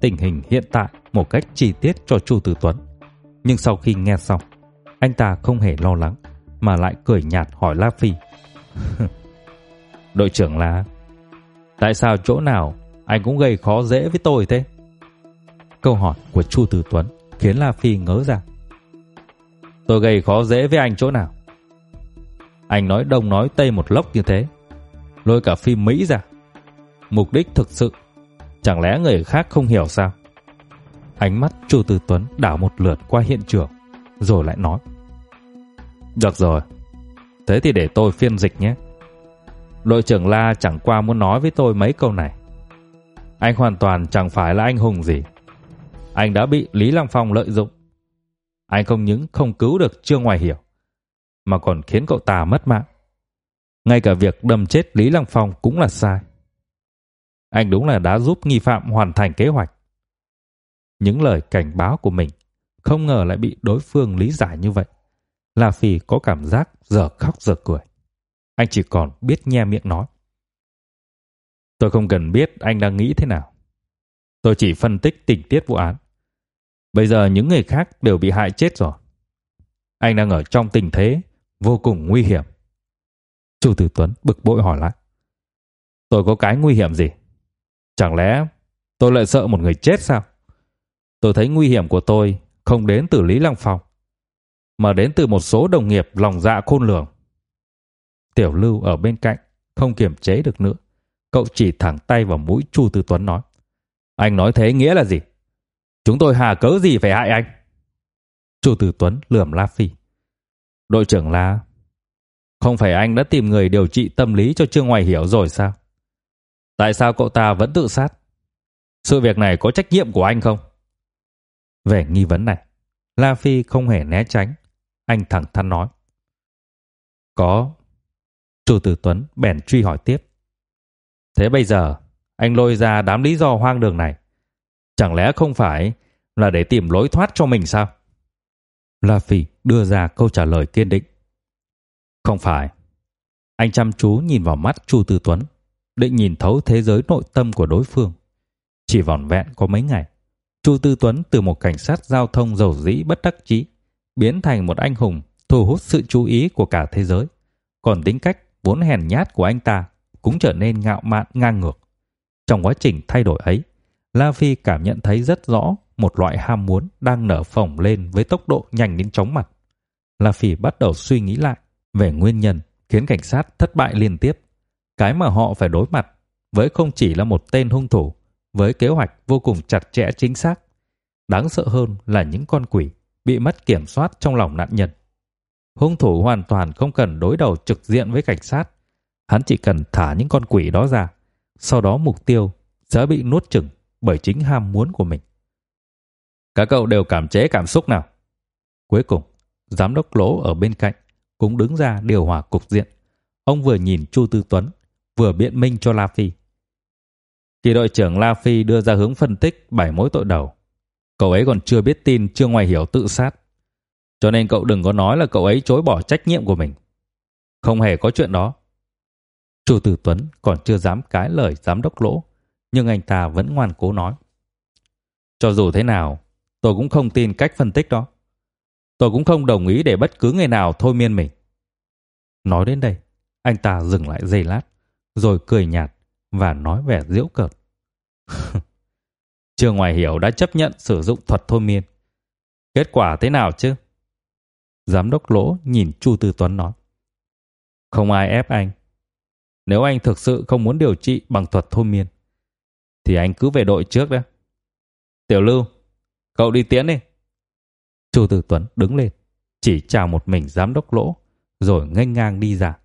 tình hình hiện tại một cách chi tiết cho Chu Tử Tuấn. Nhưng sau khi nghe xong, anh ta không hề lo lắng mà lại cười nhạt hỏi La Phi. Đội trưởng là Tại sao chỗ nào anh cũng gây khó dễ với tôi thế? Câu hỏi của Chu Tử Tuấn khiến La Phi ngớ ra. Tôi gây khó dễ với anh chỗ nào? Anh nói đông nói tây một lốc như thế, lôi cả phim Mỹ ra. Mục đích thực sự chẳng lẽ người khác không hiểu sao? Ánh mắt Chu Tư Tuấn đảo một lượt qua hiện trường, rồi lại nói: "Được rồi, thế thì để tôi phiên dịch nhé." Đội trưởng La chẳng qua muốn nói với tôi mấy câu này. Anh hoàn toàn chẳng phải là anh hùng gì. Anh đã bị Lý Lăng Phong lợi dụng. Anh không những không cứu được Trương Ngoài Hiểu, mà còn khiến cậu ta mất mạng. Ngay cả việc đâm chết Lý Lăng Phong cũng là sai. Anh đúng là đã giúp nghi phạm hoàn thành kế hoạch. Những lời cảnh báo của mình không ngờ lại bị đối phương lý giải như vậy. La Phi có cảm giác giờ khóc giờ cười. Anh chỉ còn biết nhe miệng nói. Tôi không cần biết anh đang nghĩ thế nào. Tôi chỉ phân tích tình tiết vụ án. Bây giờ những người khác đều bị hại chết rồi. Anh đang ở trong tình thế vô cùng nguy hiểm. Chu Tử Tuấn bực bội hỏi lại. Tôi có cái nguy hiểm gì? Chẳng lẽ tôi lại sợ một người chết sao? Tôi thấy nguy hiểm của tôi không đến từ Lý Lăng Phong, mà đến từ một số đồng nghiệp lòng dạ khôn lường. Tiểu Lưu ở bên cạnh không kiềm chế được nữa, cậu chỉ thẳng tay vào mũi Chu Tư Tuấn nói: "Anh nói thế nghĩa là gì? Chúng tôi hà cớ gì phải hại anh?" Chu Tư Tuấn lườm La Phi. "Đội trưởng La, không phải anh đã tìm người điều trị tâm lý cho Trương Hoài Hiểu rồi sao? Tại sao cậu ta vẫn tự sát? Sự việc này có trách nhiệm của anh không?" Về nghi vấn này, La Phi không hề né tránh, anh thẳng thắn nói: "Có, Chu Tử Tuấn bèn truy hỏi tiếp. Thế bây giờ, anh lôi ra đám lý do hoang đường này, chẳng lẽ không phải là để tìm lối thoát cho mình sao? La Phi đưa ra câu trả lời kiên định. Không phải. Anh chăm chú nhìn vào mắt Chu Tử Tuấn, định nhìn thấu thế giới nội tâm của đối phương. Chỉ vỏn vẹn có mấy ngày, Chu Tư Tuấn từ một cảnh sát giao thông giàu dĩ bất đắc chí biến thành một anh hùng thu hút sự chú ý của cả thế giới. Còn tính cách vốn hèn nhát của anh ta cũng trở nên ngạo mạn ngang ngược. Trong quá trình thay đổi ấy, La Phi cảm nhận thấy rất rõ một loại ham muốn đang nở phồng lên với tốc độ nhanh đến chóng mặt. La Phi bắt đầu suy nghĩ lại về nguyên nhân khiến cảnh sát thất bại liên tiếp. Cái mà họ phải đối mặt với không chỉ là một tên hung thủ với kế hoạch vô cùng chặt chẽ chính xác. Đáng sợ hơn là những con quỷ bị mất kiểm soát trong lòng nạn nhân. Hung thủ hoàn toàn không cần đối đầu trực diện với cảnh sát. Hắn chỉ cần thả những con quỷ đó ra. Sau đó mục tiêu sẽ bị nuốt chửng bởi chính ham muốn của mình. Các cậu đều cảm chế cảm xúc nào. Cuối cùng, giám đốc lỗ ở bên cạnh cũng đứng ra điều hòa cục diện. Ông vừa nhìn Chu Tư Tuấn, vừa biện minh cho La Phi. Khi đội trưởng La Phi đưa ra hướng phân tích bảy mối tội đầu, cậu ấy còn chưa biết tin chưa Ngoài Hiểu tự sát. Cho nên cậu đừng có nói là cậu ấy chối bỏ trách nhiệm của mình. Không hề có chuyện đó. Chu Tử Tuấn còn chưa dám cãi lời giám đốc lỗ, nhưng anh ta vẫn ngoan cố nói. Cho dù thế nào, tôi cũng không tin cách phân tích đó. Tôi cũng không đồng ý để bất cứ người nào thôi miên mình. Nói đến đây, anh ta dừng lại giây lát, rồi cười nhạt và nói vẻ giễu cợt. Trương Ngoài Hiểu đã chấp nhận sử dụng thuật thôi miên. Kết quả thế nào chứ? Giám đốc lỗ nhìn Chu Tư Tuấn nói. Không ai ép anh. Nếu anh thực sự không muốn điều trị bằng thuật thôi miên, thì anh cứ về đội trước đã. Tiểu Lưu, cậu đi tiễn đi. Chu Tư Tuấn đứng lên, chỉ chào một mình giám đốc lỗ, rồi nghênh ngang đi ra.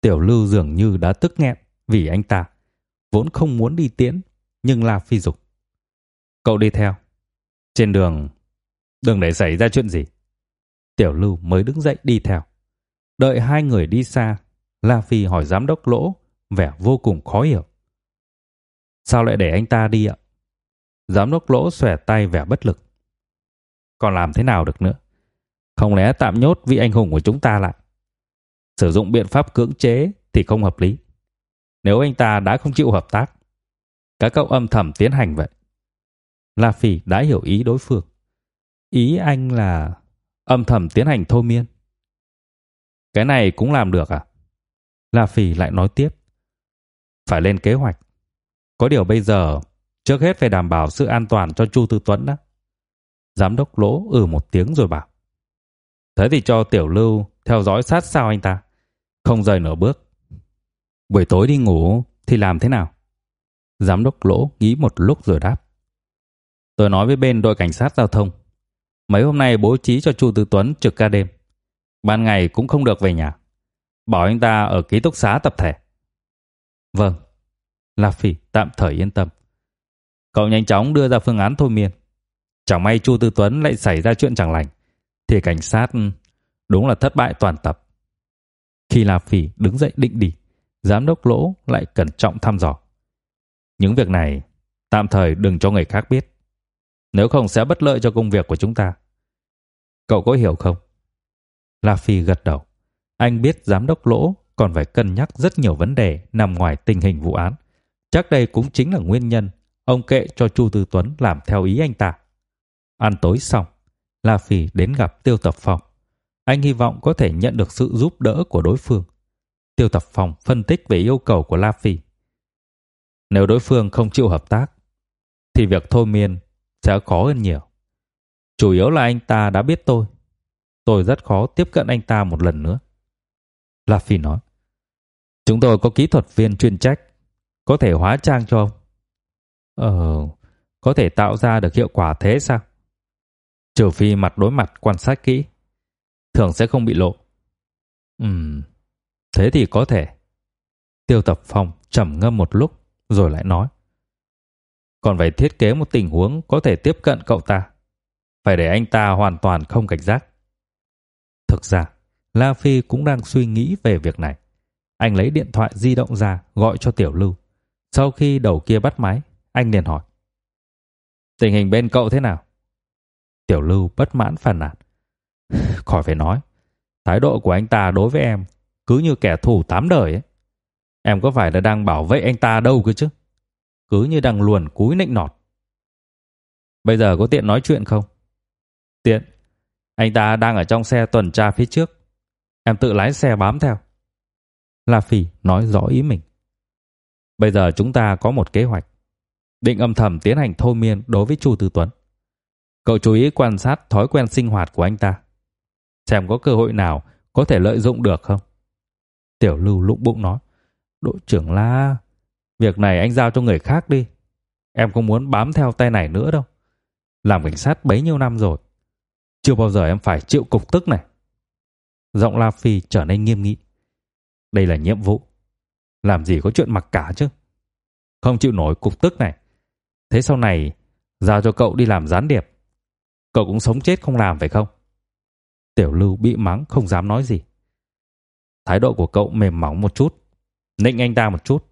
Tiểu Lưu dường như đã tức nghẹn vì anh ta, vốn không muốn đi tiễn, nhưng La phi dục. Cậu đi theo. Trên đường, đừng để xảy ra chuyện gì. Tiểu Lưu mới đứng dậy đi theo. Đợi hai người đi xa, La Phi hỏi giám đốc Lỗ, vẻ vô cùng khó hiểu. Sao lại để anh ta đi ạ? Giám đốc Lỗ xòe tay vẻ bất lực. Còn làm thế nào được nữa? Không lẽ tạm nhốt vị anh hùng của chúng ta lại? Sử dụng biện pháp cưỡng chế thì không hợp lý. Nếu anh ta đã không chịu hợp tác, các cậu âm thầm tiến hành vậy. La Phi đã hiểu ý đối phương. Ý anh là âm thầm tiến hành thôi miên. Cái này cũng làm được à? La Phi lại nói tiếp. Phải lên kế hoạch. Có điều bây giờ, trước hết phải đảm bảo sự an toàn cho Chu Tư Tuấn đó. Giám đốc lỗ ừ một tiếng rồi bảo. Thế thì cho Tiểu Lưu theo dõi sát sao anh ta. Không rời nửa bước. Buổi tối đi ngủ thì làm thế nào? Giám đốc lỗ nghĩ một lúc rồi đáp. Tôi nói với bên đội cảnh sát giao thông. Mấy hôm nay bố trí cho Chu Tư Tuấn trực ca đêm. Ban ngày cũng không được về nhà. Bảo anh ta ở ký túc xá tập thể. Vâng. La Phi tạm thời yên tâm. Cậu nhanh chóng đưa ra phương án thôi miên. Chẳng may Chu Tư Tuấn lại xảy ra chuyện chẳng lành. Thì cảnh sát ừ, đúng là thất bại toàn tập. Khi La Phi đứng dậy định đi, giám đốc lỗ lại cẩn trọng thăm dò. Những việc này tạm thời đừng cho người khác biết. Nếu không sẽ bất lợi cho công việc của chúng ta. Cậu có hiểu không? La Phi gật đầu. Anh biết giám đốc lỗ còn phải cân nhắc rất nhiều vấn đề nằm ngoài tình hình vụ án. Chắc đây cũng chính là nguyên nhân ông kệ cho Chu Tư Tuấn làm theo ý anh ta. Ăn tối xong, La Phi đến gặp Tiêu Tập Phong. Anh hy vọng có thể nhận được sự giúp đỡ của đối phương. Tiêu Tập Phong phân tích về yêu cầu của La Phi. Nếu đối phương không chịu hợp tác, thì việc thôi miên sẽ khó hơn nhiều. Chủ yếu là anh ta đã biết tôi. Tôi rất khó tiếp cận anh ta một lần nữa. La Phi nói. Chúng tôi có kỹ thuật viên chuyên trách, có thể hóa trang cho ông. Ờ, có thể tạo ra được hiệu quả thế sao? Trừ phi mặt đối mặt quan sát kỹ, thường sẽ không bị lộ. Ừm, thế thì có thể. Tiêu Tập Phong trầm ngâm một lúc rồi lại nói. Còn phải thiết kế một tình huống có thể tiếp cận cậu ta. Phải để anh ta hoàn toàn không cảnh giác. Thực ra, La Phi cũng đang suy nghĩ về việc này. Anh lấy điện thoại di động ra gọi cho Tiểu Lưu. Sau khi đầu kia bắt máy, anh liền hỏi. Tình hình bên cậu thế nào? Tiểu Lưu bất mãn phàn nàn. Khỏi phải nói, thái độ của anh ta đối với em cứ như kẻ thù tám đời ấy. Em có phải là đang bảo vệ anh ta đâu cơ chứ? Cứ như đang luồn cúi nịnh nọt. Bây giờ có tiện nói chuyện không? Tiện. Anh ta đang ở trong xe tuần tra phía trước. Em tự lái xe bám theo. La Phi nói rõ ý mình. Bây giờ chúng ta có một kế hoạch. Định âm thầm tiến hành thôi miên đối với Chu Tư Tuấn. Cậu chú ý quan sát thói quen sinh hoạt của anh ta. Xem có cơ hội nào có thể lợi dụng được không? Tiểu Lưu lụng bụng nói. Đội trưởng La, việc này anh giao cho người khác đi. Em không muốn bám theo tay này nữa đâu. Làm cảnh sát bấy nhiêu năm rồi. Chưa bao giờ em phải chịu cục tức này. Giọng La Phi trở nên nghiêm nghị. Đây là nhiệm vụ. Làm gì có chuyện mặc cả chứ. Không chịu nổi cục tức này. Thế sau này, giao cho cậu đi làm gián điệp. Cậu cũng sống chết không làm phải không? Tiểu Lưu bị mắng không dám nói gì. Thái độ của cậu mềm mỏng một chút. Nịnh anh ta một chút.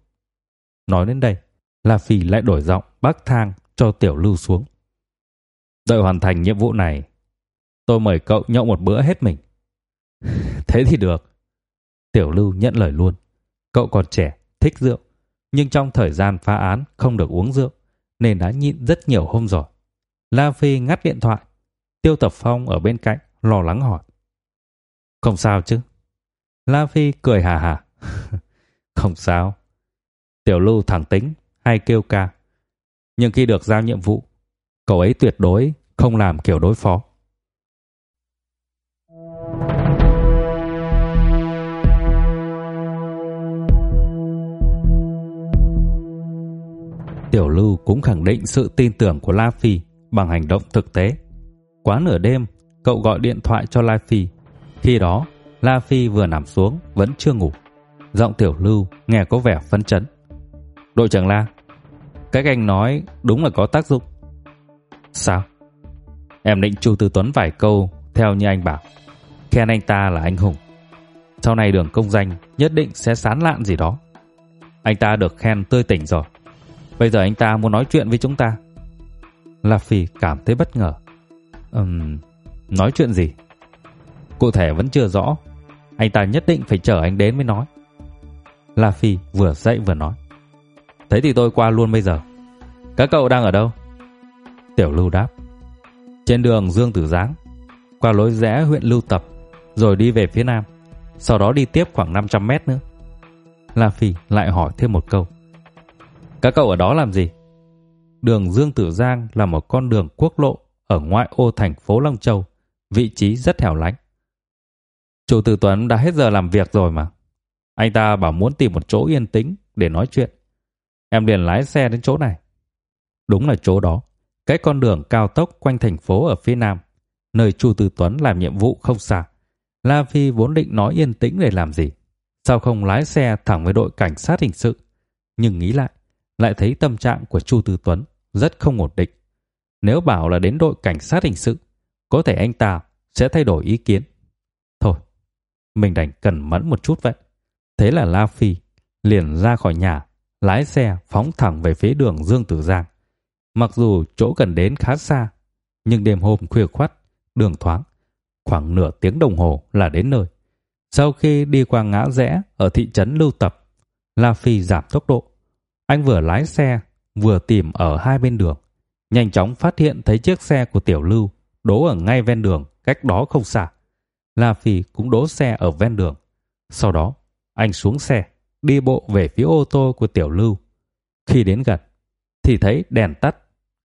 Nói đến đây, La Phi lại đổi giọng bác thang cho Tiểu Lưu xuống. Đợi hoàn thành nhiệm vụ này, tôi mời cậu nhậu một bữa hết mình. Thế thì được. Tiểu Lưu nhận lời luôn. Cậu còn trẻ, thích rượu, nhưng trong thời gian phá án không được uống rượu, nên đã nhịn rất nhiều hôm rồi. La Phi ngắt điện thoại. Tiêu Tập Phong ở bên cạnh lo lắng hỏi. Không sao chứ? La Phi cười hà hà. không sao. Tiểu Lưu thẳng tính hay kêu ca. Nhưng khi được giao nhiệm vụ, cậu ấy tuyệt đối không làm kiểu đối phó. Tiểu Lưu cũng khẳng định sự tin tưởng của La Phi bằng hành động thực tế. Quá nửa đêm, cậu gọi điện thoại cho La Phi. Khi đó, La Phi vừa nằm xuống vẫn chưa ngủ. Giọng Tiểu Lưu nghe có vẻ phấn chấn. "Đội trưởng La, cái anh nói đúng là có tác dụng." "Sao?" Em định Chu Tư Tuấn vài câu theo như anh bảo. Khen anh ta là anh hùng. Sau này đường công danh nhất định sẽ sán lạn gì đó. Anh ta được khen tươi tỉnh rồi. Bây giờ anh ta muốn nói chuyện với chúng ta. La Phi cảm thấy bất ngờ. Ừm, nói chuyện gì? Cụ thể vẫn chưa rõ. Anh ta nhất định phải chờ anh đến mới nói. La Phi vừa dậy vừa nói. Thế thì tôi qua luôn bây giờ. Các cậu đang ở đâu? Tiểu Lưu đáp. Trên đường Dương Tử Giáng, qua lối rẽ huyện Lưu Tập, rồi đi về phía nam, sau đó đi tiếp khoảng 500 mét nữa. La Phi lại hỏi thêm một câu. Các cậu ở đó làm gì? Đường Dương Tử Giang là một con đường quốc lộ ở ngoại ô thành phố Long Châu, vị trí rất hẻo lánh. Chủ tử Tuấn đã hết giờ làm việc rồi mà. Anh ta bảo muốn tìm một chỗ yên tĩnh để nói chuyện. Em liền lái xe đến chỗ này. Đúng là chỗ đó, cái con đường cao tốc quanh thành phố ở phía nam, nơi Chu Tử Tuấn làm nhiệm vụ không xa. La Phi vốn định nói yên tĩnh để làm gì, sao không lái xe thẳng với đội cảnh sát hình sự? Nhưng nghĩ lại, lại thấy tâm trạng của Chu Tử Tuấn rất không ổn định. Nếu bảo là đến đội cảnh sát hình sự, có thể anh ta sẽ thay đổi ý kiến. Mình đành cẩn mẫn một chút vậy. Thế là La Phi liền ra khỏi nhà, lái xe phóng thẳng về phía đường Dương Tử Giang. Mặc dù chỗ cần đến khá xa, nhưng đêm hôm khuya khoắt, đường thoáng, khoảng nửa tiếng đồng hồ là đến nơi. Sau khi đi qua ngã rẽ ở thị trấn Lưu Tập, La Phi giảm tốc độ. Anh vừa lái xe, vừa tìm ở hai bên đường. Nhanh chóng phát hiện thấy chiếc xe của Tiểu Lưu đỗ ở ngay ven đường, cách đó không xa. La Phi cũng đỗ xe ở ven đường. Sau đó, anh xuống xe, đi bộ về phía ô tô của Tiểu Lưu. Khi đến gần, thì thấy đèn tắt,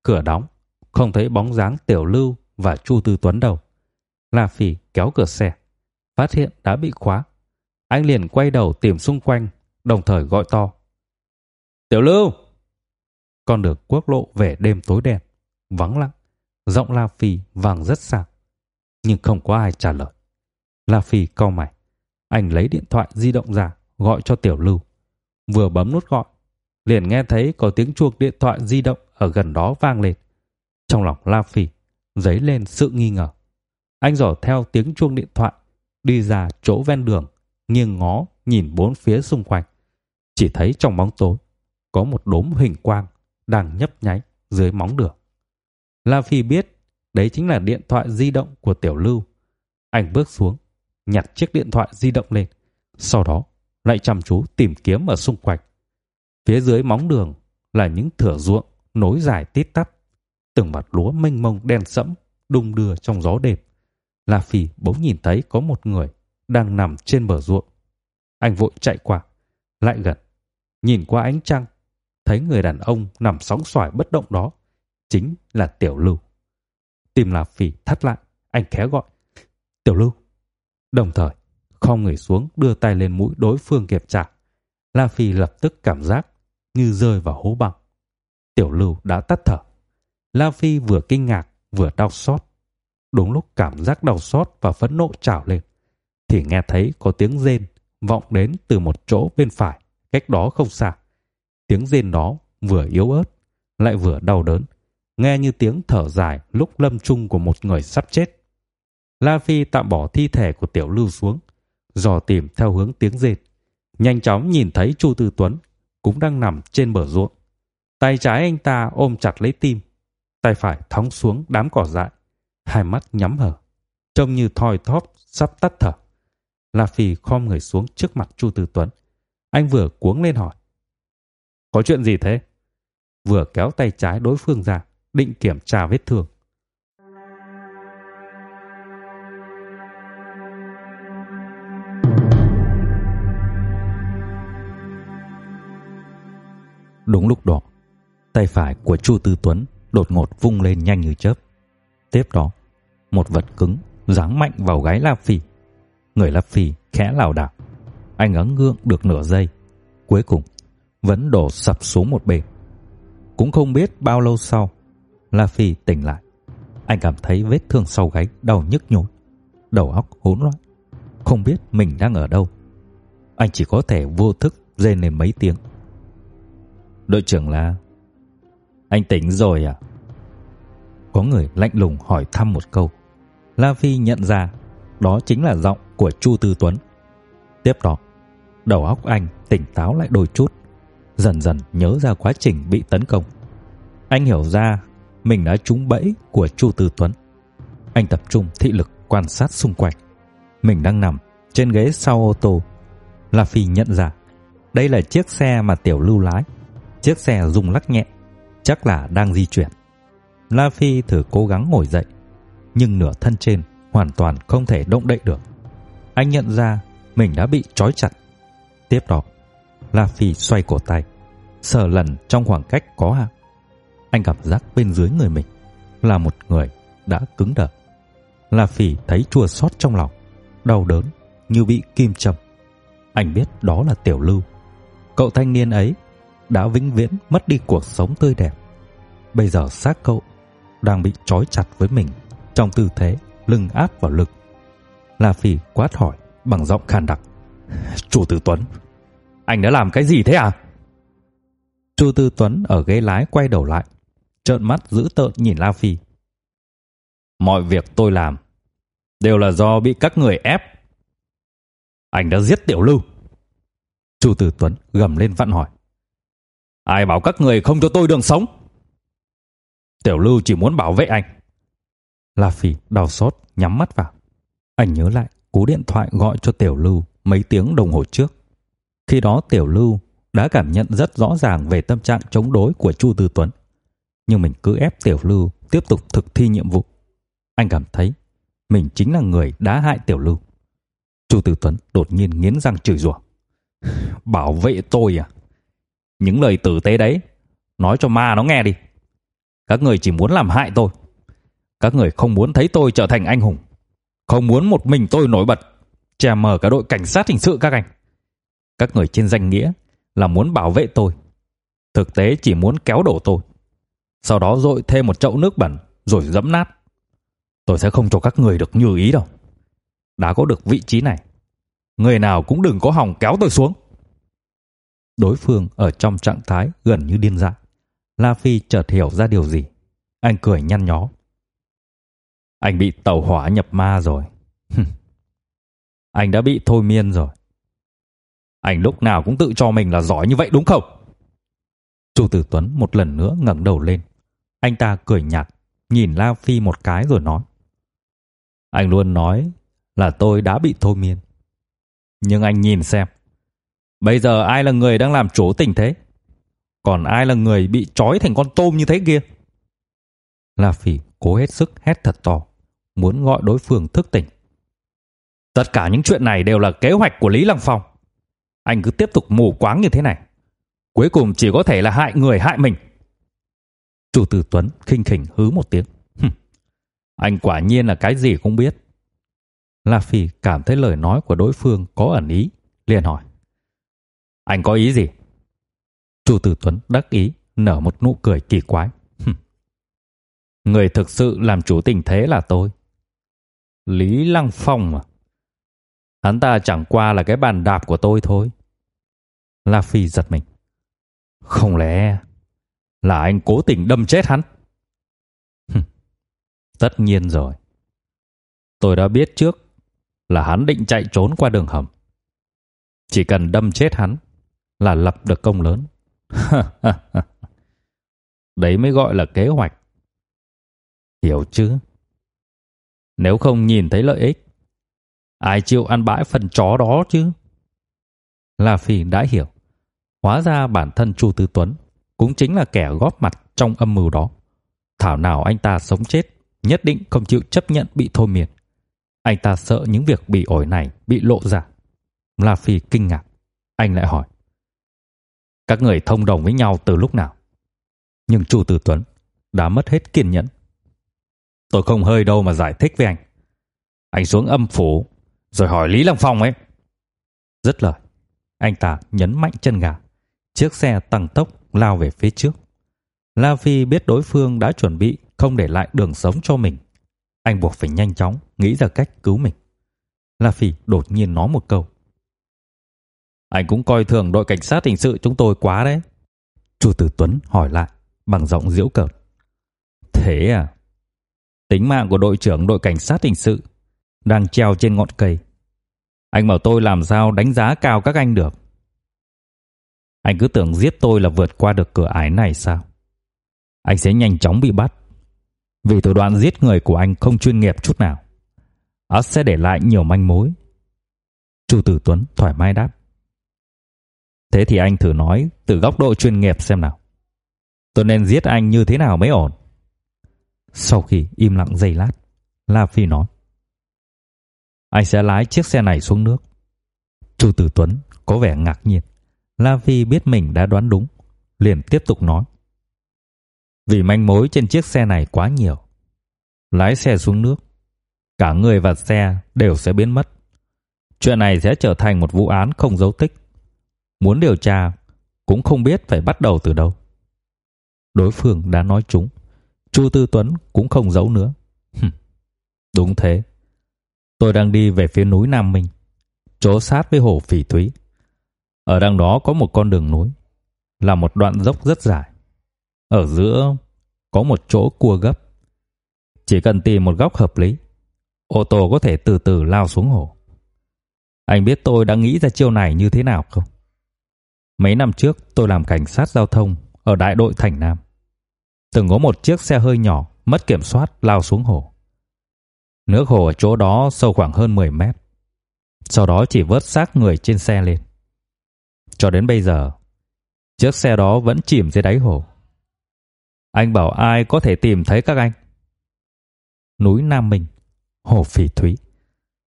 cửa đóng, không thấy bóng dáng Tiểu Lưu và Chu Tư Tuấn đâu. La Phi kéo cửa xe, phát hiện đã bị khóa. Anh liền quay đầu tìm xung quanh, đồng thời gọi to. Tiểu Lưu! Con đường quốc lộ về đêm tối đen, vắng lặng, giọng La Phi vang rất xa, nhưng không có ai trả lời. La Phi cau mày, anh lấy điện thoại di động ra, gọi cho Tiểu Lưu. Vừa bấm nút gọi, liền nghe thấy có tiếng chuông điện thoại di động ở gần đó vang lên. Trong lòng La Phi dấy lên sự nghi ngờ. Anh dò theo tiếng chuông điện thoại, đi ra chỗ ven đường, nghiêng ngó nhìn bốn phía xung quanh. Chỉ thấy trong bóng tối có một đốm hình quang đang nhấp nháy dưới móng đường. La Phi biết đấy chính là điện thoại di động của Tiểu Lưu. Anh bước xuống, nhặt chiếc điện thoại di động lên, sau đó lại chăm chú tìm kiếm ở xung quanh. Phía dưới móng đường là những thửa ruộng nối dài tít tắp, từng mặt lúa mênh mông đen sẫm đung đưa trong gió đêm. La Phi bỗng nhìn thấy có một người đang nằm trên bờ ruộng. Anh vội chạy qua, lại gần, nhìn qua ánh trăng, thấy người đàn ông nằm sóng xoài bất động đó chính là Tiểu Lưu. Tìm La Phi thắt lại, anh khẽ gọi, "Tiểu Lưu." Đồng thời, khom người xuống đưa tay lên mũi đối phương kiểm tra. La Phi lập tức cảm giác như rơi vào hố băng. Tiểu Lưu đã tắt thở. La Phi vừa kinh ngạc vừa đau xót. Đúng lúc cảm giác đau xót và phẫn nộ trào lên, thì nghe thấy có tiếng rên vọng đến từ một chỗ bên phải, cách đó không xa. Tiếng rên đó vừa yếu ớt, lại vừa đau đớn, nghe như tiếng thở dài lúc lâm chung của một người sắp chết. La Phi tạm bỏ thi thể của Tiểu Lưu xuống, dò tìm theo hướng tiếng rên. Nhanh chóng nhìn thấy Chu Tư Tuấn cũng đang nằm trên bờ ruộng. Tay trái anh ta ôm chặt lấy tim, tay phải thóng xuống đám cỏ dại, hai mắt nhắm hờ, trông như thoi thóp sắp tắt thở. La Phi khom người xuống trước mặt Chu Tư Tuấn. Anh vừa cuống lên hỏi. Có chuyện gì thế? Vừa kéo tay trái đối phương ra, định kiểm tra vết thương. Đúng lúc đó, tay phải của Chu Tư Tuấn đột ngột vung lên nhanh như chớp. Tiếp đó, một vật cứng giáng mạnh vào gáy La Phi. Người La Phi khẽ lảo đảo. Anh ấn ngượng được nửa giây, cuối cùng vẫn đổ sập xuống một bên. Cũng không biết bao lâu sau, La Phi tỉnh lại. Anh cảm thấy vết thương sau gáy đau nhức nhối, đầu óc hỗn loạn, không biết mình đang ở đâu. Anh chỉ có thể vô thức rên lên mấy tiếng. Đội trưởng là Anh tỉnh rồi à? Có người lạnh lùng hỏi thăm một câu. La Phi nhận ra đó chính là giọng của Chu Tư Tuấn. Tiếp đó, đầu óc anh tỉnh táo lại đôi chút, dần dần nhớ ra quá trình bị tấn công. Anh hiểu ra mình đã trúng bẫy của Chu Tư Tuấn. Anh tập trung thị lực quan sát xung quanh. Mình đang nằm trên ghế sau ô tô. La Phi nhận ra đây là chiếc xe mà Tiểu Lưu lái. Chiếc xe rung lắc nhẹ, chắc là đang di chuyển. La Phi thử cố gắng ngồi dậy, nhưng nửa thân trên hoàn toàn không thể động đậy được. Anh nhận ra mình đã bị trói chặt. Tiếp đó, La Phi xoay cổ tay, sờ lần trong khoảng cách có hạn. Anh cảm giác bên dưới người mình là một người đã cứng đờ. La Phi thấy chua xót trong lòng, đau đớn như bị kim châm. Anh biết đó là Tiểu Lưu. Cậu thanh niên ấy đã vĩnh viễn mất đi cuộc sống tươi đẹp. Bây giờ xác cậu đang bị trói chặt với mình trong tư thế lưng áp vào lực. La Phi quát hỏi bằng giọng khan đặc. "Chủ Tư Tuấn, anh đã làm cái gì thế à?" Chu Tư Tuấn ở ghế lái quay đầu lại, trợn mắt dữ tợn nhìn La Phi. "Mọi việc tôi làm đều là do bị các người ép. Anh đã giết Tiểu Lưu." Chu Tư Tuấn gầm lên vặn hỏi. "Ai bảo các người không cho tôi đường sống?" Tiểu Lưu chỉ muốn bảo vệ anh. La Phi đau xót, nhắm mắt vào. Anh nhớ lại, cú điện thoại gọi cho Tiểu Lưu mấy tiếng đồng hồ trước. Khi đó Tiểu Lưu đã cảm nhận rất rõ ràng về tâm trạng chống đối của Chu Tư Tuấn. Nhưng mình cứ ép Tiểu Lưu tiếp tục thực thi nhiệm vụ. Anh cảm thấy mình chính là người đã hại Tiểu Lưu. Chu Tư Tuấn đột nhiên nghiến răng chửi rủa. Bảo vệ tôi à? Những lời tử tế đấy, nói cho ma nó nghe đi. Các người chỉ muốn làm hại tôi. Các người không muốn thấy tôi trở thành anh hùng. Không muốn một mình tôi nổi bật, che mờ cả đội cảnh sát hình sự các anh. Các người trên danh nghĩa là muốn bảo vệ tôi. Thực tế chỉ muốn kéo đổ tôi. Sau đó dội thêm một chậu nước bẩn rồi dẫm nát. Tôi sẽ không cho các người được như ý đâu. Đã có được vị trí này, người nào cũng đừng có hòng kéo tôi xuống. Đối phương ở trong trạng thái gần như điên dại. La Phi chợt hiểu ra điều gì. Anh cười nhăn nhó. Anh bị tẩu hỏa nhập ma rồi. anh đã bị thôi miên rồi. Anh lúc nào cũng tự cho mình là giỏi như vậy đúng không? Chu Tử Tuấn một lần nữa ngẩng đầu lên. Anh ta cười nhạt, nhìn La Phi một cái rồi nói. Anh luôn nói là tôi đã bị thôi miên. Nhưng anh nhìn xem, bây giờ ai là người đang làm chủ tình thế? Còn ai là người bị trói thành con tôm như thế kia? La Phỉ cố hết sức hét thật to, muốn gọi đối phương thức tỉnh. Tất cả những chuyện này đều là kế hoạch của Lý Lăng Phong. Anh cứ tiếp tục mù quáng như thế này, cuối cùng chỉ có thể là hại người hại mình. Chủ tử Tuấn khinh khỉnh hứ một tiếng. anh quả nhiên là cái gì cũng biết. La Phi cảm thấy lời nói của đối phương có ẩn ý, liền hỏi. Anh có ý gì? Chu Tử Tuấn đắc ý nở một nụ cười kỳ quái. Người thực sự làm chủ tình thế là tôi. Lý Lăng Phong à, Hắn ta chẳng qua là cái bàn đạp của tôi thôi. La Phi giật mình. Không lẽ là anh cố tình đâm chết hắn? Tất nhiên rồi. Tôi đã biết trước là hắn định chạy trốn qua đường hầm. Chỉ cần đâm chết hắn là lập được công lớn. Đấy mới gọi là kế hoạch. Hiểu chứ? Nếu không nhìn thấy lợi ích, ai chịu ăn bãi phần chó đó chứ? La Phi đã hiểu. Hóa ra bản thân Chu Tư Tuấn cũng chính là kẻ góp mặt trong âm mưu đó. Thảo nào anh ta sống chết, nhất định không chịu chấp nhận bị thôi miên. Anh ta sợ những việc bị ổi này bị lộ ra. La Phi kinh ngạc. Anh lại hỏi. Các người thông đồng với nhau từ lúc nào? Nhưng Chu Tử Tuấn đã mất hết kiên nhẫn. Tôi không hơi đâu mà giải thích với anh. Anh xuống âm phủ rồi hỏi Lý Lăng Phong ấy. Rất lời, anh ta nhấn mạnh chân gà. Chiếc xe tăng tốc lao về phía trước. La Phi biết đối phương đã chuẩn bị không để lại đường sống cho mình. Anh buộc phải nhanh chóng nghĩ ra cách cứu mình. La Phi đột nhiên nói một câu. Anh cũng coi thường đội cảnh sát hình sự chúng tôi quá đấy. Chu Tử Tuấn hỏi lại bằng giọng giễu cợt. Thế à? Tính mạng của đội trưởng đội cảnh sát hình sự đang treo trên ngọn cây. Anh bảo tôi làm sao đánh giá cao các anh được. Anh cứ tưởng giết tôi là vượt qua được cửa ải này sao? Anh sẽ nhanh chóng bị bắt. Vì thủ đoạn giết người của anh không chuyên nghiệp chút nào. ắt sẽ để lại nhiều manh mối. Chu Tử Tuấn thoải mái đáp. Thế thì anh thử nói từ góc độ chuyên nghiệp xem nào. Tôi nên giết anh như thế nào mới ổn? Sau khi im lặng giây lát, La Phi nói: "Anh sẽ lái chiếc xe này xuống nước." Chu Tử Tuấn có vẻ ngạc nhiên. La Phi biết mình đã đoán đúng, liền tiếp tục nói: "Vì manh mối trên chiếc xe này quá nhiều, lái xe xuống nước, cả người và xe đều sẽ biến mất. Chuyện này sẽ trở thành một vụ án không dấu tích. Muốn điều tra cũng không biết phải bắt đầu từ đâu." Đối phương đã nói trúng. Chu Tư Tuấn cũng không giấu nữa. Đúng thế. Tôi đang đi về phía núi Nam Minh, chỗ sát với hồ Phỉ Thúy. Ở đằng đó có một con đường núi, là một đoạn dốc rất dài. Ở giữa có một chỗ cua gấp. Chỉ cần tìm một góc hợp lý, ô tô có thể từ từ lao xuống hồ. Anh biết tôi đã nghĩ ra chiêu này như thế nào không? Mấy năm trước tôi làm cảnh sát giao thông ở đại đội Thành Nam từng có một chiếc xe hơi nhỏ mất kiểm soát lao xuống hồ. Nước hồ ở chỗ đó sâu khoảng hơn 10 mét. Sau đó chỉ vớt xác người trên xe lên. Cho đến bây giờ, chiếc xe đó vẫn chìm dưới đáy hồ. Anh bảo ai có thể tìm thấy các anh? Núi Nam Minh, hồ Phỉ Thúy.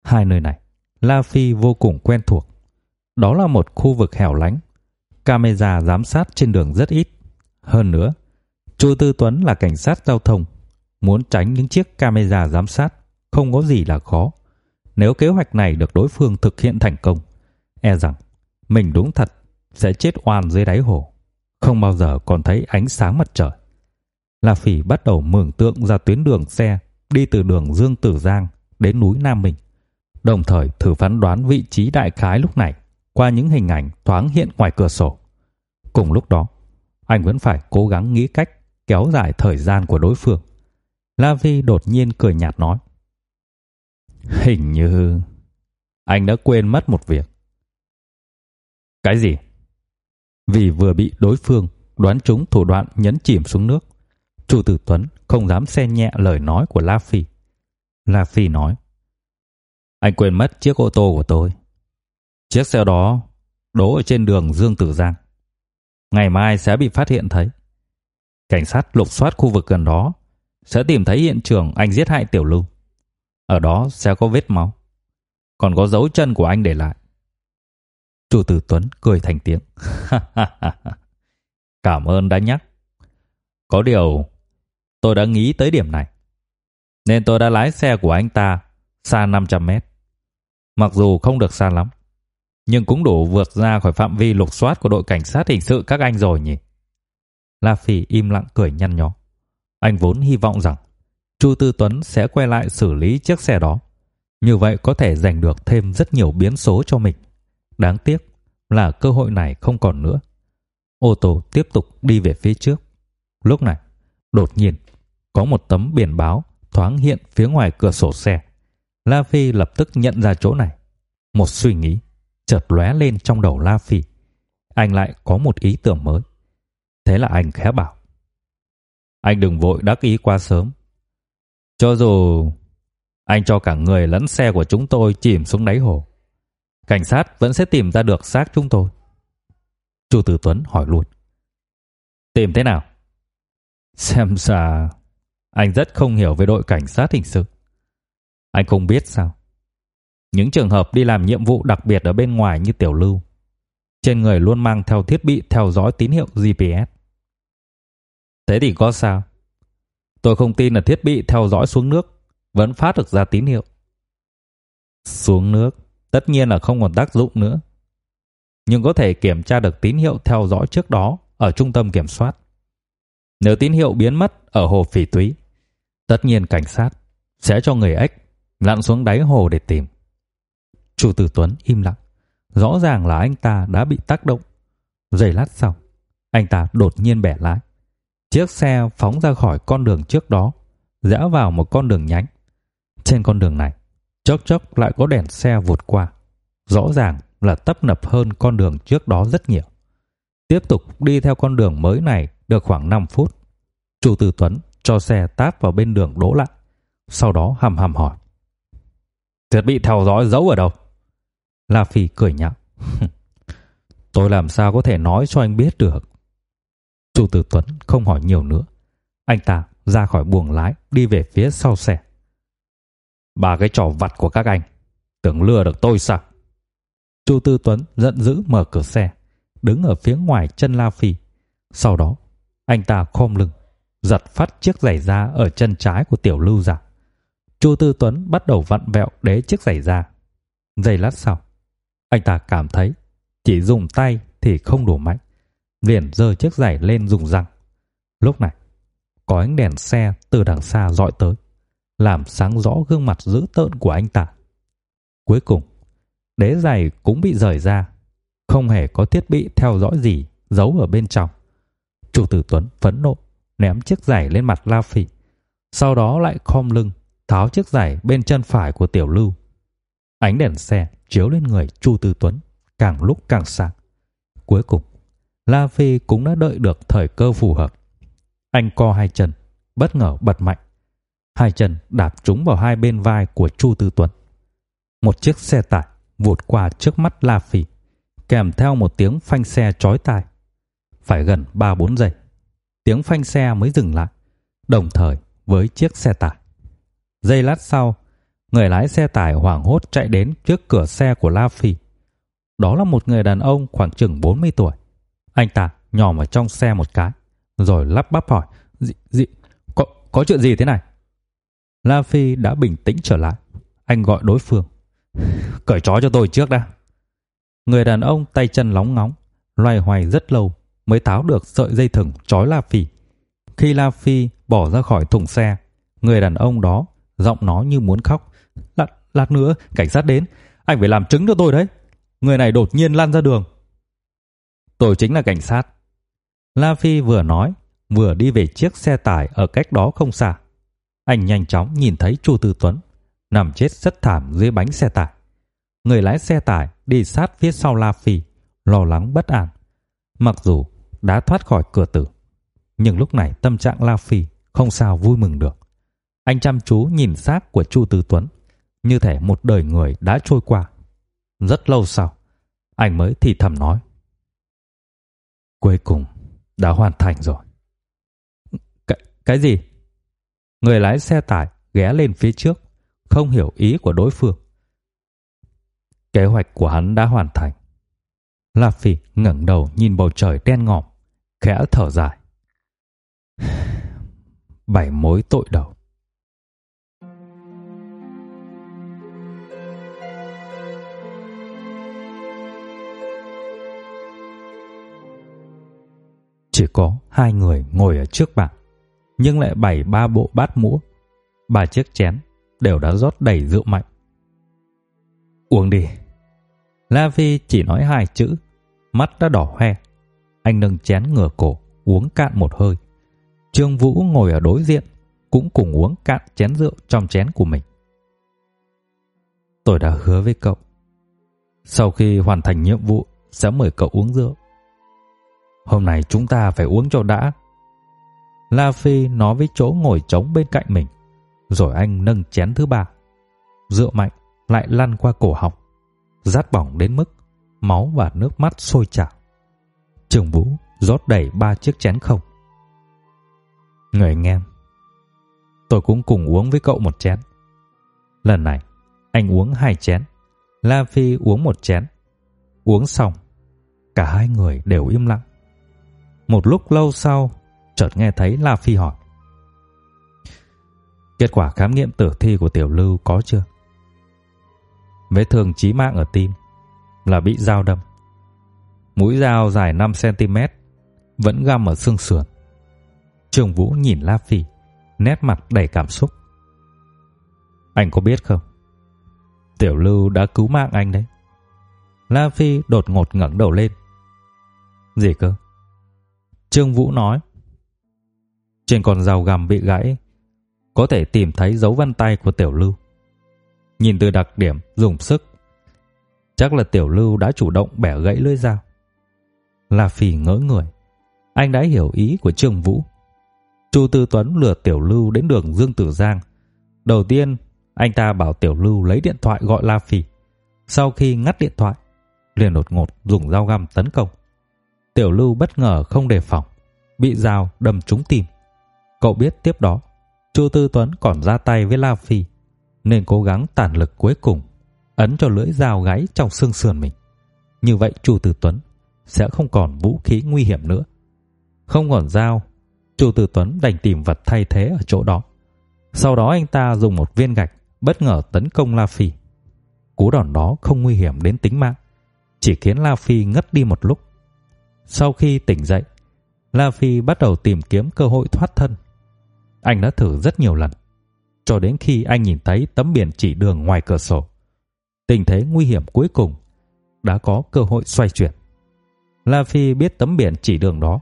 Hai nơi này, La Phi vô cùng quen thuộc. Đó là một khu vực hẻo lánh, camera giám sát trên đường rất ít. Hơn nữa, Chu Tư Tuấn là cảnh sát giao thông, muốn tránh những chiếc camera giám sát không có gì là khó. Nếu kế hoạch này được đối phương thực hiện thành công, e rằng mình đúng thật sẽ chết oan dưới đáy hồ, không bao giờ còn thấy ánh sáng mặt trời. La Phỉ bắt đầu mường tượng ra tuyến đường xe đi từ đường Dương Tử Giang đến núi Nam Minh, đồng thời thử phán đoán vị trí đại khái lúc này qua những hình ảnh thoáng hiện ngoài cửa sổ. Cùng lúc đó, anh vẫn phải cố gắng nghĩ cách kéo dài thời gian của đối phương. La Vi đột nhiên cười nhạt nói: "Hình như anh đã quên mất một việc." "Cái gì?" Vì vừa bị đối phương đoán trúng thủ đoạn nhấn chìm xuống nước, Chu Tử Tuấn không dám xe nhẹ lời nói của La Phi. La Phi nói: "Anh quên mất chiếc ô tô của tôi. Chiếc xe đó đỗ ở trên đường Dương Tử Giang. Ngày mai sẽ bị phát hiện thấy. Cảnh sát lục soát khu vực gần đó sẽ tìm thấy hiện trường anh giết hại Tiểu Lưu. Ở đó sẽ có vết máu, còn có dấu chân của anh để lại. Chu Tử Tuấn cười thành tiếng. Cảm ơn đã nhắc. Có điều tôi đã nghĩ tới điểm này, nên tôi đã lái xe của anh ta xa 500 mét. Mặc dù không được xa lắm, nhưng cũng đủ vượt ra khỏi phạm vi lục soát của đội cảnh sát hình sự các anh rồi nhỉ. La Phi im lặng cười nhăn nhó. Anh vốn hy vọng rằng Chu Tư Tuấn sẽ quay lại xử lý chiếc xe đó. Như vậy có thể giành được thêm rất nhiều biến số cho mình. Đáng tiếc là cơ hội này không còn nữa. Ô tô tiếp tục đi về phía trước. Lúc này, đột nhiên có một tấm biển báo thoáng hiện phía ngoài cửa sổ xe. La Phi lập tức nhận ra chỗ này. Một suy nghĩ chợt lóe lên trong đầu La Phi. Anh lại có một ý tưởng mới. Thế là anh khẽ bảo. Anh đừng vội đắc ý quá sớm. Cho dù anh cho cả người lẫn xe của chúng tôi chìm xuống đáy hồ, cảnh sát vẫn sẽ tìm ra được xác chúng tôi. Chu Tử Tuấn hỏi luôn. Tìm thế nào? Xem ra anh rất không hiểu về đội cảnh sát hình sự. Anh không biết sao? Những trường hợp đi làm nhiệm vụ đặc biệt ở bên ngoài như Tiểu Lưu, trên người luôn mang theo thiết bị theo dõi tín hiệu GPS. Thế thì có sao? Tôi không tin là thiết bị theo dõi xuống nước vẫn phát được ra tín hiệu. Xuống nước, tất nhiên là không còn tác dụng nữa. Nhưng có thể kiểm tra được tín hiệu theo dõi trước đó ở trung tâm kiểm soát. Nếu tín hiệu biến mất ở hồ Phỉ Túy, tất nhiên cảnh sát sẽ cho người ếch lặn xuống đáy hồ để tìm. Chu Tử Tuấn im lặng, rõ ràng là anh ta đã bị tác động. Giây lát sau, anh ta đột nhiên bẻ lái. Chiếc xe phóng ra khỏi con đường trước đó, rẽ vào một con đường nhánh. Trên con đường này, chốc chốc lại có đèn xe vụt qua. Rõ ràng là tấp nập hơn con đường trước đó rất nhiều. Tiếp tục đi theo con đường mới này được khoảng 5 phút. Chủ Tử Tuấn cho xe táp vào bên đường đỗ lại. Sau đó hầm hầm hỏi. Thiết bị theo dõi giấu ở đâu? La Phi cười nhạo. Tôi làm sao có thể nói cho anh biết được. Chu Tử Tuấn không hỏi nhiều nữa. Anh ta ra khỏi buồng lái đi về phía sau xe. Ba cái trò vặt của các anh, tưởng lừa được tôi sao? Chu Tư Tuấn giận dữ mở cửa xe, đứng ở phía ngoài chân La Phi. Sau đó, anh ta khom lưng, giật phát chiếc giày da ở chân trái của Tiểu Lưu ra. Chu Tư Tuấn bắt đầu vặn vẹo đế chiếc giày da. Giây lát sau, anh ta cảm thấy chỉ dùng tay thì không đủ mạnh, liền giơ chiếc giày lên dùng răng. Lúc này, có ánh đèn xe từ đằng xa dọi tới, làm sáng rõ gương mặt dữ tợn của anh ta. Cuối cùng, đế giày cũng bị rời ra, không hề có thiết bị theo dõi gì giấu ở bên trong. Chủ tử Tuấn phẫn nộ, ném chiếc giày lên mặt La phỉ sau đó lại khom lưng, tháo chiếc giày bên chân phải của Tiểu Lưu. Ánh đèn xe chiếu lên người Chu Tư Tuấn, càng lúc càng sáng. Cuối cùng, La Phi cũng đã đợi được thời cơ phù hợp. Anh co hai chân, bất ngờ bật mạnh. Hai chân đạp trúng vào hai bên vai của Chu Tư Tuấn. Một chiếc xe tải vụt qua trước mắt La Phi, kèm theo một tiếng phanh xe chói tai. Phải gần 3-4 giây, tiếng phanh xe mới dừng lại, đồng thời với chiếc xe tải. Giây lát sau, người lái xe tải hoảng hốt chạy đến trước cửa xe của La Phi. Đó là một người đàn ông khoảng chừng 40 tuổi. Anh ta nhòm vào trong xe một cái, rồi lắp bắp hỏi, "Gì gì có có chuyện gì thế này?" La Phi đã bình tĩnh trở lại. Anh gọi đối phương. "Cởi chó cho tôi trước đã." Người đàn ông tay chân lóng ngóng, loay hoay rất lâu mới tháo được sợi dây thừng trói La Phi. Khi La Phi bỏ ra khỏi thùng xe, người đàn ông đó giọng nói như muốn khóc. "Lát lát nữa cảnh sát đến, anh phải làm chứng cho tôi đấy." Người này đột nhiên lăn ra đường. "Tôi chính là cảnh sát." La Phi vừa nói, vừa đi về chiếc xe tải ở cách đó không xa. Anh nhanh chóng nhìn thấy Chu Tư Tuấn nằm chết rất thảm dưới bánh xe tải. Người lái xe tải đi sát phía sau La Phi, lo lắng bất an. Mặc dù đã thoát khỏi cửa tử, nhưng lúc này tâm trạng La Phi không sao vui mừng được. Anh chăm chú nhìn xác của Chu Tư Tuấn, như thể một đời người đã trôi qua. Rất lâu sau, anh mới thì thầm nói: "Cuối cùng đã hoàn thành rồi." Cái, cái gì? Người lái xe tải ghé lên phía trước, không hiểu ý của đối phương. Kế hoạch của hắn đã hoàn thành. La Phi ngẩng đầu nhìn bầu trời đen ngòm, khẽ thở dài. Bảy mối tội đầu. Chỉ có hai người ngồi ở trước bàn, nhưng lại bày ba bộ bát mũ, ba chiếc chén đều đã rót đầy rượu mạnh. Uống đi. La Phi chỉ nói hai chữ, mắt đã đỏ hoe. Anh nâng chén ngửa cổ, uống cạn một hơi. Trương Vũ ngồi ở đối diện, cũng cùng uống cạn chén rượu trong chén của mình. Tôi đã hứa với cậu, sau khi hoàn thành nhiệm vụ sẽ mời cậu uống rượu. Hôm nay chúng ta phải uống cho đã. La Phi nói với chỗ ngồi trống bên cạnh mình, rồi anh nâng chén thứ ba. Rượu mạnh lại lăn qua cổ họng, rát bỏng đến mức máu và nước mắt sôi trào. Trường Vũ rót đầy ba chiếc chén không. Người nghe, tôi cũng cùng uống với cậu một chén. Lần này, anh uống hai chén, La Phi uống một chén. Uống xong, cả hai người đều im lặng. Một lúc lâu sau, chợt nghe thấy La Phi hỏi. Kết quả khám nghiệm tử thi của Tiểu Lưu có chưa? Vết thương chí mạng ở tim là bị dao đâm. Mũi dao dài 5 cm vẫn găm ở xương sườn. trương Vũ nhìn La Phi, nét mặt đầy cảm xúc. Anh có biết không? Tiểu Lưu đã cứu mạng anh đấy. La Phi đột ngột ngẩng đầu lên. Gì cơ? Trương Vũ nói. Trên con dao găm bị gãy, có thể tìm thấy dấu vân tay của Tiểu Lưu. Nhìn từ đặc điểm dùng sức, chắc là Tiểu Lưu đã chủ động bẻ gãy lưỡi dao. La Phỉ ngỡ người, anh đã hiểu ý của Trương Vũ. Chu Tư Tuấn lừa Tiểu Lưu đến đường Dương Tử Giang. Đầu tiên, anh ta bảo Tiểu Lưu lấy điện thoại gọi La Phỉ. Sau khi ngắt điện thoại, liền đột ngột dùng dao găm tấn công. Tiểu Lưu bất ngờ không đề phòng, bị dao đâm trúng tim. Cậu biết tiếp đó, Chu Tư Tuấn còn ra tay với La Phi, nên cố gắng tản lực cuối cùng, ấn cho lưỡi dao gáy trong xương sườn mình. Như vậy Chu Tư Tuấn sẽ không còn vũ khí nguy hiểm nữa. Không còn dao, Chu Tư Tuấn đành tìm vật thay thế ở chỗ đó. Sau đó anh ta dùng một viên gạch bất ngờ tấn công La Phi. Cú đòn đó không nguy hiểm đến tính mạng, chỉ khiến La Phi ngất đi một lúc. Sau khi tỉnh dậy, La Phi bắt đầu tìm kiếm cơ hội thoát thân. Anh đã thử rất nhiều lần, cho đến khi anh nhìn thấy tấm biển chỉ đường ngoài cửa sổ. Tình thế nguy hiểm cuối cùng đã có cơ hội xoay chuyển. La Phi biết tấm biển chỉ đường đó,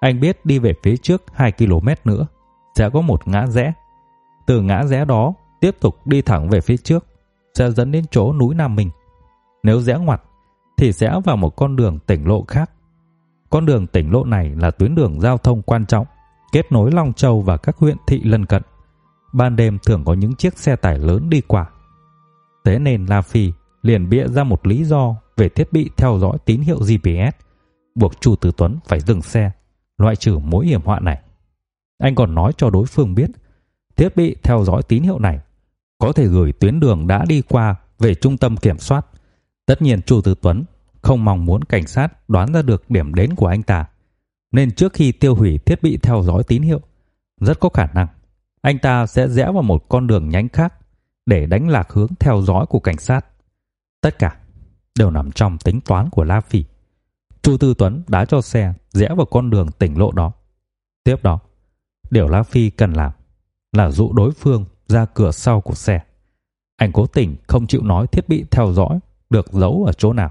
anh biết đi về phía trước 2 km nữa sẽ có một ngã rẽ. Từ ngã rẽ đó tiếp tục đi thẳng về phía trước sẽ dẫn đến chỗ núi Nam Minh. Nếu rẽ ngoặt thì sẽ vào một con đường tỉnh lộ khác. Con đường tỉnh lộ này là tuyến đường giao thông quan trọng, kết nối Long Châu và các huyện thị lân cận. Ban đêm thường có những chiếc xe tải lớn đi qua. Thế nên La Phi liền bịa ra một lý do về thiết bị theo dõi tín hiệu GPS, buộc Chu Tử Tuấn phải dừng xe, loại trừ mối hiểm họa này. Anh còn nói cho đối phương biết, thiết bị theo dõi tín hiệu này có thể gửi tuyến đường đã đi qua về trung tâm kiểm soát. Tất nhiên Chu Tử Tuấn không mong muốn cảnh sát đoán ra được điểm đến của anh ta, nên trước khi tiêu hủy thiết bị theo dõi tín hiệu, rất có khả năng anh ta sẽ rẽ vào một con đường nhánh khác để đánh lạc hướng theo dõi của cảnh sát. Tất cả đều nằm trong tính toán của La Phỉ. Chu Tư Tuấn đã cho xe rẽ vào con đường tỉnh lộ đó. Tiếp đó, điều La Phi cần làm là dụ đối phương ra cửa sau của xe. Anh cố tình không chịu nói thiết bị theo dõi được giấu ở chỗ nào.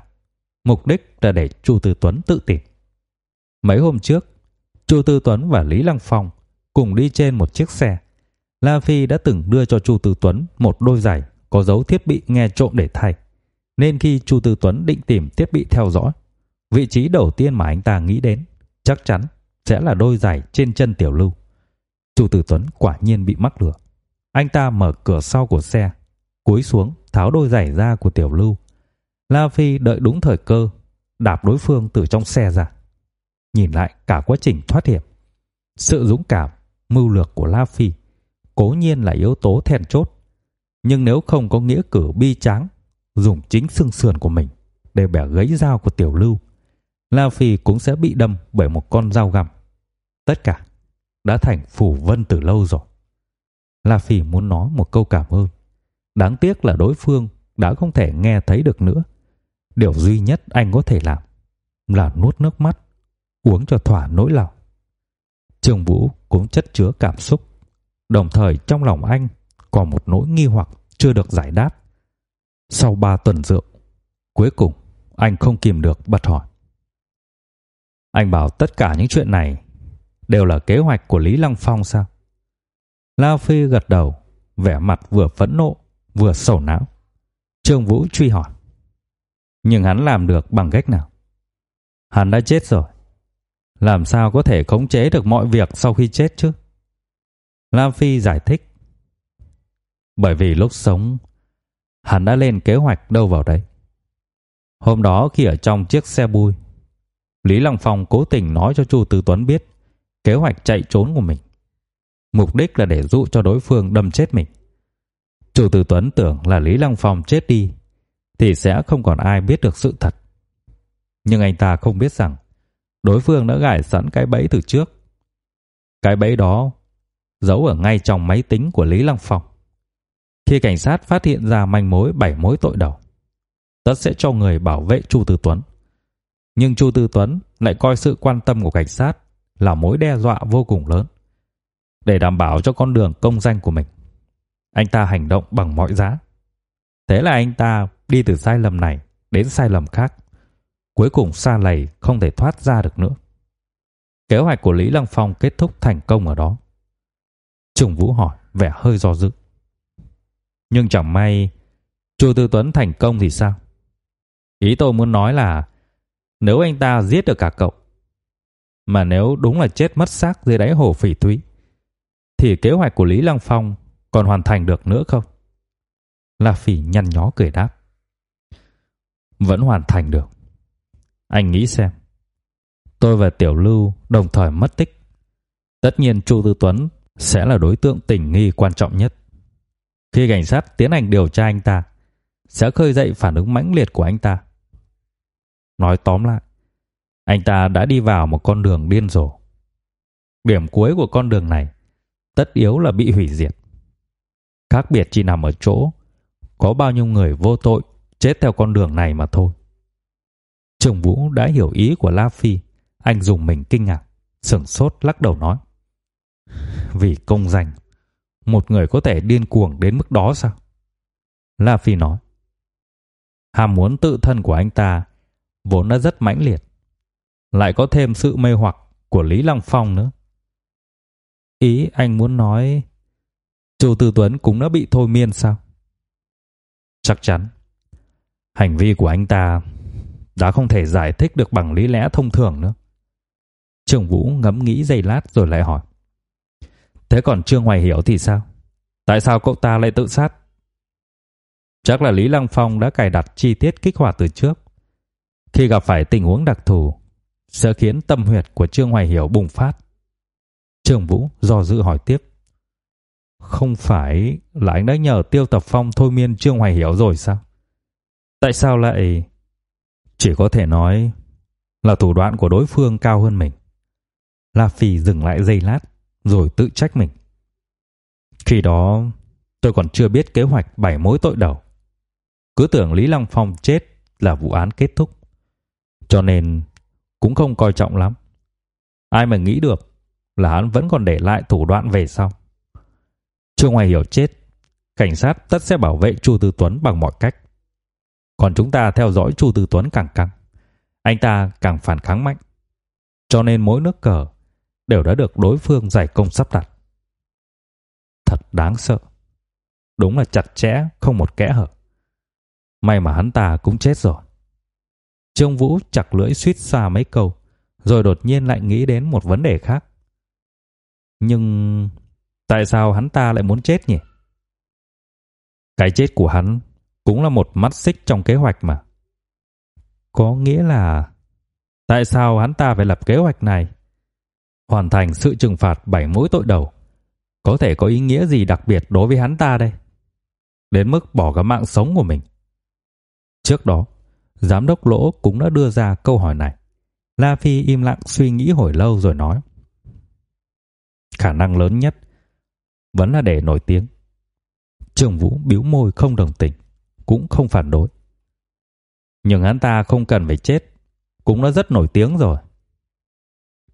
Mục đích là để Chu Tư Tuấn tự tìm. Mấy hôm trước, Chu Tư Tuấn và Lý Lăng Phong cùng đi trên một chiếc xe. La Phi đã từng đưa cho Chu Tư Tuấn một đôi giày có dấu thiết bị nghe trộm để thay. Nên khi Chu Tư Tuấn định tìm thiết bị theo dõi, vị trí đầu tiên mà anh ta nghĩ đến chắc chắn sẽ là đôi giày trên chân Tiểu Lưu. Chu Tư Tuấn quả nhiên bị mắc lừa. Anh ta mở cửa sau của xe, cúi xuống tháo đôi giày ra của Tiểu Lưu. La Phi đợi đúng thời cơ, đạp đối phương từ trong xe ra. Nhìn lại cả quá trình thoát hiểm, sự dũng cảm, mưu lược của La Phi cố nhiên là yếu tố then chốt, nhưng nếu không có nghĩa cử bi tráng, dùng chính xương sườn của mình để bẻ gãy dao của Tiểu Lưu, La Phi cũng sẽ bị đâm bởi một con dao găm. Tất cả đã thành phủ vân từ lâu rồi. La Phi muốn nói một câu cảm ơn. Đáng tiếc là đối phương đã không thể nghe thấy được nữa. Điều duy nhất anh có thể làm là nuốt nước mắt, uống cho thỏa nỗi lòng. Trương Vũ cũng chất chứa cảm xúc, đồng thời trong lòng anh còn một nỗi nghi hoặc chưa được giải đáp. Sau ba tuần rượu, cuối cùng anh không kìm được bật hỏi. Anh bảo tất cả những chuyện này đều là kế hoạch của Lý Lăng Phong sao? La Phi gật đầu, vẻ mặt vừa phẫn nộ, vừa sầu não. Trương Vũ truy hỏi. Nhưng hắn làm được bằng cách nào? Hắn đã chết rồi. Làm sao có thể khống chế được mọi việc sau khi chết chứ? Lam Phi giải thích. Bởi vì lúc sống, hắn đã lên kế hoạch đâu vào đấy. Hôm đó khi ở trong chiếc xe bui, Lý Long Phong cố tình nói cho Chu Tư Tuấn biết kế hoạch chạy trốn của mình. Mục đích là để dụ cho đối phương đâm chết mình. Chu Tư Tuấn tưởng là Lý Long Phong chết đi thì sẽ không còn ai biết được sự thật. Nhưng anh ta không biết rằng đối phương đã gài sẵn cái bẫy từ trước. Cái bẫy đó giấu ở ngay trong máy tính của Lý Long Phong. Khi cảnh sát phát hiện ra manh mối bảy mối tội đầu, tất sẽ cho người bảo vệ Chu Tư Tuấn. Nhưng Chu Tư Tuấn lại coi sự quan tâm của cảnh sát là mối đe dọa vô cùng lớn. Để đảm bảo cho con đường công danh của mình, anh ta hành động bằng mọi giá. Thế là anh ta đi từ sai lầm này đến sai lầm khác. Cuối cùng xa lầy không thể thoát ra được nữa. Kế hoạch của Lý Lăng Phong kết thúc thành công ở đó. Trùng Vũ hỏi, vẻ hơi do dự. Nhưng chẳng may Chu Tư Tuấn thành công thì sao? Ý tôi muốn nói là nếu anh ta giết được cả cậu, mà nếu đúng là chết mất xác dưới đáy hồ phỉ thúy, thì kế hoạch của Lý Lăng Phong còn hoàn thành được nữa không? La Phỉ nhăn nhó cười đáp. Vẫn hoàn thành được. Anh nghĩ xem. Tôi và Tiểu Lưu đồng thời mất tích. Tất nhiên Chu Tư Tuấn sẽ là đối tượng tình nghi quan trọng nhất. Khi cảnh sát tiến hành điều tra anh ta, sẽ khơi dậy phản ứng mãnh liệt của anh ta. Nói tóm lại, anh ta đã đi vào một con đường điên rồ. Điểm cuối của con đường này tất yếu là bị hủy diệt. Khác biệt chỉ nằm ở chỗ có bao nhiêu người vô tội chết theo con đường này mà thôi. Trường Vũ đã hiểu ý của La Phi, anh dùng mình kinh ngạc, sững sốt lắc đầu nói: "Vì công danh, một người có thể điên cuồng đến mức đó sao?" La Phi nói: "Ham muốn tự thân của anh ta vốn đã rất mãnh liệt, lại có thêm sự mê hoặc của Lý Lăng Phong nữa. Ý anh muốn nói Chu Tư Tuấn cũng đã bị thôi miên sao? Chắc chắn. Hành vi của anh ta đã không thể giải thích được bằng lý lẽ thông thường nữa. Trương Vũ ngẫm nghĩ giây lát rồi lại hỏi. Thế còn Trương Hoài Hiểu thì sao? Tại sao cậu ta lại tự sát? Chắc là Lý Lăng Phong đã cài đặt chi tiết kích hoạt từ trước. Khi gặp phải tình huống đặc thù, sẽ khiến tâm huyệt của Trương Hoài Hiểu bùng phát. Trương Vũ do dự hỏi tiếp. Không phải là anh đã nhờ Tiêu Tập Phong thôi miên Trương Hoài Hiểu rồi sao? Tại sao lại... Chỉ có thể nói là thủ đoạn của đối phương cao hơn mình. La Phi dừng lại giây lát rồi tự trách mình. Khi đó, tôi còn chưa biết kế hoạch bảy mối tội đầu. Cứ tưởng Lý Lăng Phong chết là vụ án kết thúc. Cho nên cũng không coi trọng lắm. Ai mà nghĩ được là hắn vẫn còn để lại thủ đoạn về sau chu ngoài Hiểu chết, cảnh sát tất sẽ bảo vệ Chu Tư Tuấn bằng mọi cách. Còn chúng ta theo dõi Chu Tư Tuấn càng căng, anh ta càng phản kháng mạnh. Cho nên mỗi nước cờ đều đã được đối phương giải công sắp đặt. Thật đáng sợ. Đúng là chặt chẽ, không một kẽ hở. May mà hắn ta cũng chết rồi. Trương Vũ chặt lưỡi suýt xa mấy câu, rồi đột nhiên lại nghĩ đến một vấn đề khác. Nhưng tại sao hắn ta lại muốn chết nhỉ? Cái chết của hắn cũng là một mắt xích trong kế hoạch mà. Có nghĩa là tại sao hắn ta phải lập kế hoạch này? Hoàn thành sự trừng phạt bảy mũi tội đầu. Có thể có ý nghĩa gì đặc biệt đối với hắn ta đây? Đến mức bỏ cả mạng sống của mình. Trước đó, giám đốc Lỗ cũng đã đưa ra câu hỏi này. La Phi im lặng suy nghĩ hồi lâu rồi nói: Khả năng lớn nhất vẫn là để nổi tiếng. Trường Vũ bĩu môi không đồng tình, cũng không phản đối. Nhưng hắn ta không cần phải chết, cũng đã rất nổi tiếng rồi.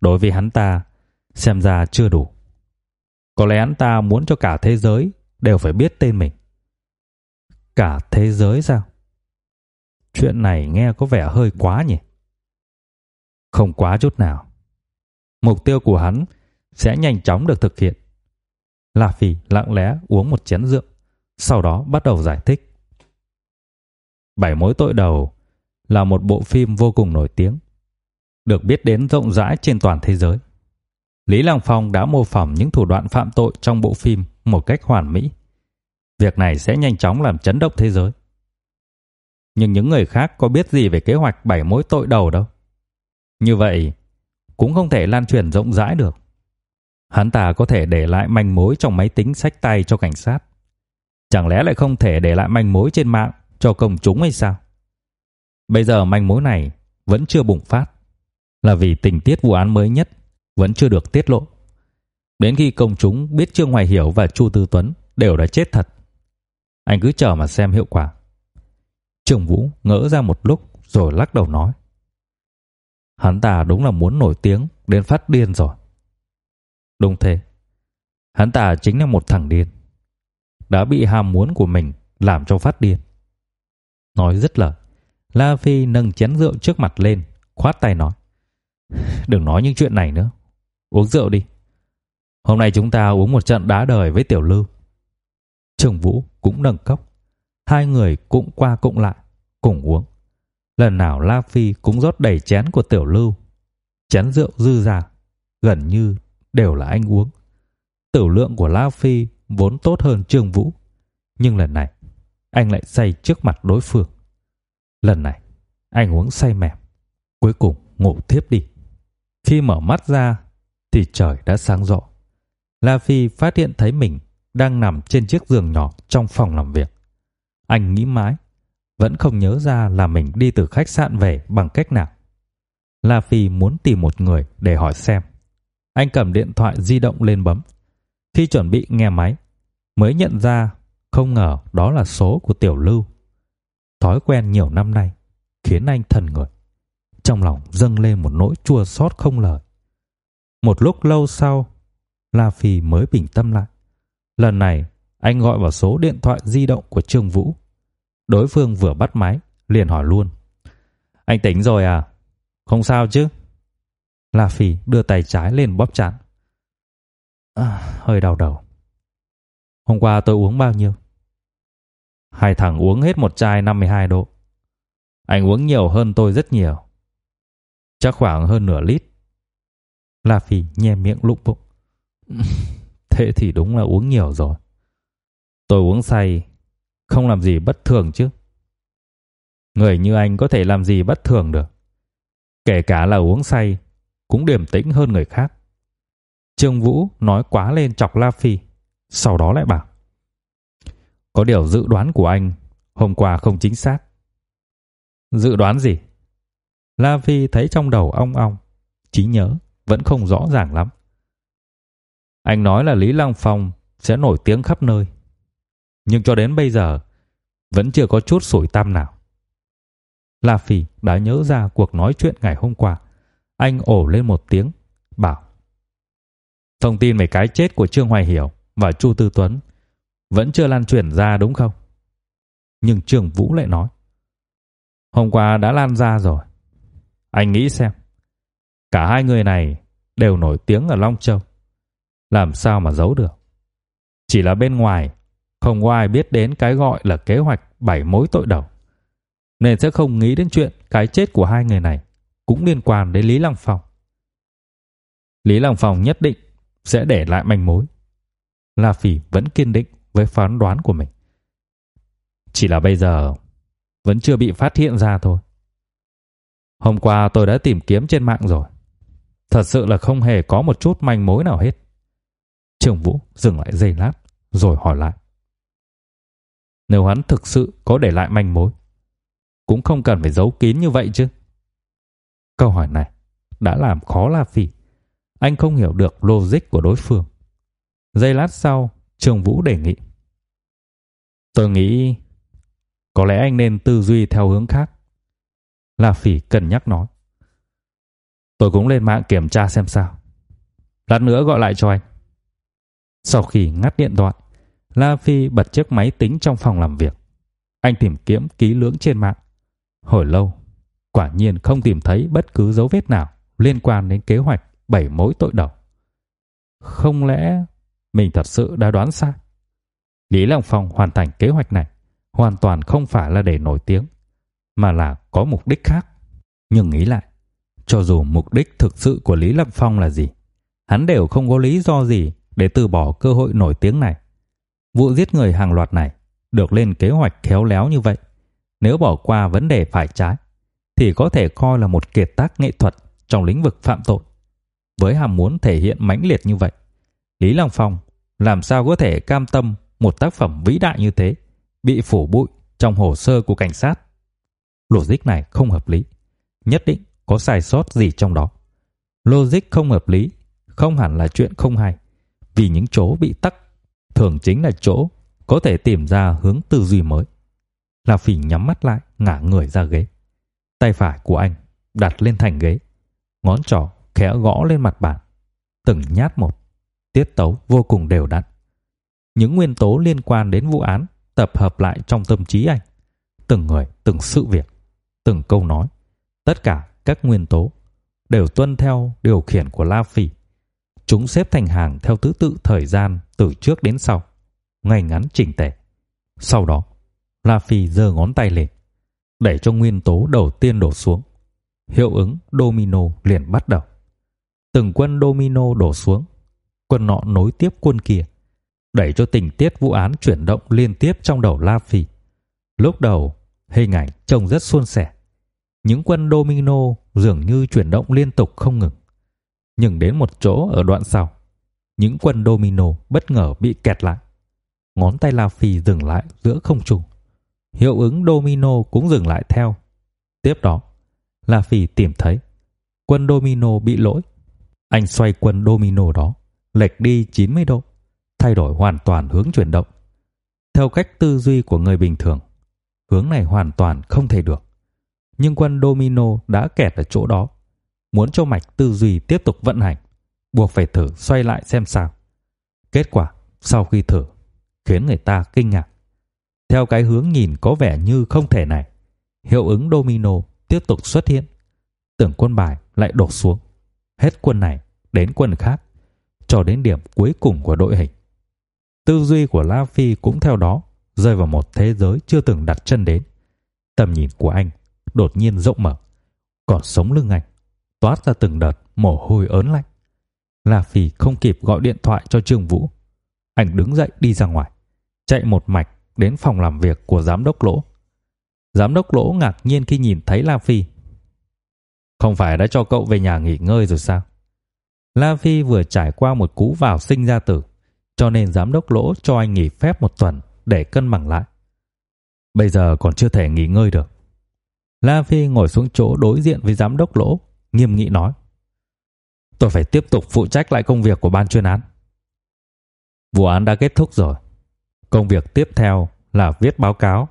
Đối với hắn ta, xem ra chưa đủ. Có lẽ hắn ta muốn cho cả thế giới đều phải biết tên mình. Cả thế giới sao? Chuyện này nghe có vẻ hơi quá nhỉ? Không quá chút nào. Mục tiêu của hắn sẽ nhanh chóng được thực hiện. La Phi lặng lẽ uống một chén rượu, sau đó bắt đầu giải thích. Bảy mối tội đầu là một bộ phim vô cùng nổi tiếng, được biết đến rộng rãi trên toàn thế giới. Lý Lăng Phong đã mô phỏng những thủ đoạn phạm tội trong bộ phim một cách hoàn mỹ. Việc này sẽ nhanh chóng làm chấn động thế giới. Nhưng những người khác có biết gì về kế hoạch bảy mối tội đầu đâu. Như vậy, cũng không thể lan truyền rộng rãi được. Hắn ta có thể để lại manh mối trong máy tính sách tay cho cảnh sát. Chẳng lẽ lại không thể để lại manh mối trên mạng cho công chúng hay sao? Bây giờ manh mối này vẫn chưa bùng phát là vì tình tiết vụ án mới nhất vẫn chưa được tiết lộ. Đến khi công chúng biết Trương Hoài Hiểu và Chu Tư Tuấn đều đã chết thật, anh cứ chờ mà xem hiệu quả. Trường Vũ ngỡ ra một lúc rồi lắc đầu nói: Hắn ta đúng là muốn nổi tiếng đến phát điên rồi. Đúng thế. Hắn ta chính là một thằng điên. Đã bị ham muốn của mình làm cho phát điên. Nói rất lời, La Phi nâng chén rượu trước mặt lên, khoát tay nói: "Đừng nói những chuyện này nữa, uống rượu đi. Hôm nay chúng ta uống một trận đá đời với Tiểu Lưu." Trường Vũ cũng nâng cốc, hai người cũng qua cũng lại, cùng uống. Lần nào La Phi cũng rót đầy chén của Tiểu Lưu. Chén rượu dư ra, gần như đều là anh uống. Tử lượng của La Phi vốn tốt hơn Trương Vũ, nhưng lần này anh lại say trước mặt đối phương. Lần này anh uống say mềm, cuối cùng ngủ thiếp đi. Khi mở mắt ra thì trời đã sáng rõ. La Phi phát hiện thấy mình đang nằm trên chiếc giường nhỏ trong phòng làm việc. Anh nghĩ mãi, vẫn không nhớ ra là mình đi từ khách sạn về bằng cách nào. La Phi muốn tìm một người để hỏi xem. Anh cầm điện thoại di động lên bấm. Khi chuẩn bị nghe máy, mới nhận ra không ngờ đó là số của Tiểu Lưu. Thói quen nhiều năm nay khiến anh thần người. Trong lòng dâng lên một nỗi chua xót không lời. Một lúc lâu sau, La Phi mới bình tâm lại. Lần này, anh gọi vào số điện thoại di động của Trương Vũ. Đối phương vừa bắt máy, liền hỏi luôn. Anh tỉnh rồi à? Không sao chứ? La Phi đưa tay trái lên bóp chán. À, hơi đau đầu. Hôm qua tôi uống bao nhiêu? Hai thằng uống hết một chai 52 độ. Anh uống nhiều hơn tôi rất nhiều. Chắc khoảng hơn nửa lít. La Phi nhe miệng lụng bụng. Thế thì đúng là uống nhiều rồi. Tôi uống say, không làm gì bất thường chứ. Người như anh có thể làm gì bất thường được. Kể cả là uống say, cũng điềm tĩnh hơn người khác. Trương Vũ nói quá lên chọc La Phi, sau đó lại bảo. Có điều dự đoán của anh hôm qua không chính xác. Dự đoán gì? La Phi thấy trong đầu ong ong, trí nhớ vẫn không rõ ràng lắm. Anh nói là Lý Lăng Phong sẽ nổi tiếng khắp nơi. Nhưng cho đến bây giờ vẫn chưa có chút sủi tăm nào. La Phi đã nhớ ra cuộc nói chuyện ngày hôm qua. Anh ổ lên một tiếng, bảo Thông tin về cái chết của Trương Hoài Hiểu và Chu Tư Tuấn vẫn chưa lan truyền ra đúng không? Nhưng Trương Vũ lại nói Hôm qua đã lan ra rồi. Anh nghĩ xem. Cả hai người này đều nổi tiếng ở Long Châu. Làm sao mà giấu được? Chỉ là bên ngoài không có ai biết đến cái gọi là kế hoạch bảy mối tội đầu. Nên sẽ không nghĩ đến chuyện cái chết của hai người này cũng liên quan đến Lý Lăng Phong. Lý Lăng Phong nhất định sẽ để lại manh mối. La Phỉ vẫn kiên định với phán đoán của mình. Chỉ là bây giờ vẫn chưa bị phát hiện ra thôi. Hôm qua tôi đã tìm kiếm trên mạng rồi. Thật sự là không hề có một chút manh mối nào hết. Trường Vũ dừng lại giây lát rồi hỏi lại. Nếu hắn thực sự có để lại manh mối, cũng không cần phải giấu kín như vậy chứ. Câu hỏi này đã làm khó La Phi. Anh không hiểu được logic của đối phương. Giây lát sau, Trường Vũ đề nghị. Tôi nghĩ có lẽ anh nên tư duy theo hướng khác. La Phỉ cân nhắc nói. Tôi cũng lên mạng kiểm tra xem sao. Lát nữa gọi lại cho anh. Sau khi ngắt điện thoại, La Phi bật chiếc máy tính trong phòng làm việc. Anh tìm kiếm ký lưỡng trên mạng. Hồi lâu, quả nhiên không tìm thấy bất cứ dấu vết nào liên quan đến kế hoạch bảy mối tội đầu. Không lẽ mình thật sự đã đoán sai? Lý Long Phong hoàn thành kế hoạch này hoàn toàn không phải là để nổi tiếng, mà là có mục đích khác. Nhưng nghĩ lại, cho dù mục đích thực sự của Lý Long Phong là gì, hắn đều không có lý do gì để từ bỏ cơ hội nổi tiếng này. Vụ giết người hàng loạt này được lên kế hoạch khéo léo như vậy. Nếu bỏ qua vấn đề phải trái, thì có thể coi là một kiệt tác nghệ thuật trong lĩnh vực phạm tội. Với ham muốn thể hiện mãnh liệt như vậy, Lý Long Phong làm sao có thể cam tâm một tác phẩm vĩ đại như thế bị phủ bụi trong hồ sơ của cảnh sát. Logic này không hợp lý, nhất định có sai sót gì trong đó. Logic không hợp lý không hẳn là chuyện không hay, vì những chỗ bị tắc thường chính là chỗ có thể tìm ra hướng tư duy mới. La Phỉ nhắm mắt lại, ngả người ra ghế. Tay phải của anh đặt lên thành ghế, ngón trỏ khẽ gõ lên mặt bàn, từng nhát một, tiết tấu vô cùng đều đặn. Những nguyên tố liên quan đến vụ án tập hợp lại trong tâm trí anh. Từng người, từng sự việc, từng câu nói, tất cả các nguyên tố đều tuân theo điều khiển của La Phỉ. Chúng xếp thành hàng theo thứ tự thời gian từ trước đến sau, ngay ngắn chỉnh tề. Sau đó, La Phi giơ ngón tay lên, để cho nguyên tố đầu tiên đổ xuống. Hiệu ứng domino liền bắt đầu. Từng quân domino đổ xuống, quân nọ nối tiếp quân kia, đẩy cho tình tiết vụ án chuyển động liên tiếp trong đầu La Phi. Lúc đầu, hình ảnh trông rất suôn sẻ. Những quân domino dường như chuyển động liên tục không ngừng. Nhưng đến một chỗ ở đoạn sau, những quân domino bất ngờ bị kẹt lại. Ngón tay La Phi dừng lại giữa không trung. Hiệu ứng domino cũng dừng lại theo. Tiếp đó, La Phi tìm thấy quân domino bị lỗi. Anh xoay quân domino đó, lệch đi 90 độ, thay đổi hoàn toàn hướng chuyển động. Theo cách tư duy của người bình thường, hướng này hoàn toàn không thể được. Nhưng quân domino đã kẹt ở chỗ đó. Muốn cho mạch tư duy tiếp tục vận hành, buộc phải thử xoay lại xem sao. Kết quả, sau khi thử, khiến người ta kinh ngạc. Theo cái hướng nhìn có vẻ như không thể này, hiệu ứng domino tiếp tục xuất hiện. Tưởng quân bài lại đổ xuống. Hết quân này đến quân khác, cho đến điểm cuối cùng của đội hình. Tư duy của La Phi cũng theo đó rơi vào một thế giới chưa từng đặt chân đến. Tầm nhìn của anh đột nhiên rộng mở, còn sống lưng anh toát ra từng đợt mồ hôi ớn lạnh. La Phi không kịp gọi điện thoại cho Trương Vũ. Anh đứng dậy đi ra ngoài, chạy một mạch đến phòng làm việc của giám đốc Lỗ. Giám đốc Lỗ ngạc nhiên khi nhìn thấy La Phi. Không phải đã cho cậu về nhà nghỉ ngơi rồi sao? La Phi vừa trải qua một cú vào sinh ra tử, cho nên giám đốc Lỗ cho anh nghỉ phép một tuần để cân bằng lại. Bây giờ còn chưa thể nghỉ ngơi được. La Phi ngồi xuống chỗ đối diện với giám đốc Lỗ, nghiêm nghị nói: "Tôi phải tiếp tục phụ trách lại công việc của ban chuyên án. Vụ án đã kết thúc rồi. Công việc tiếp theo là viết báo cáo."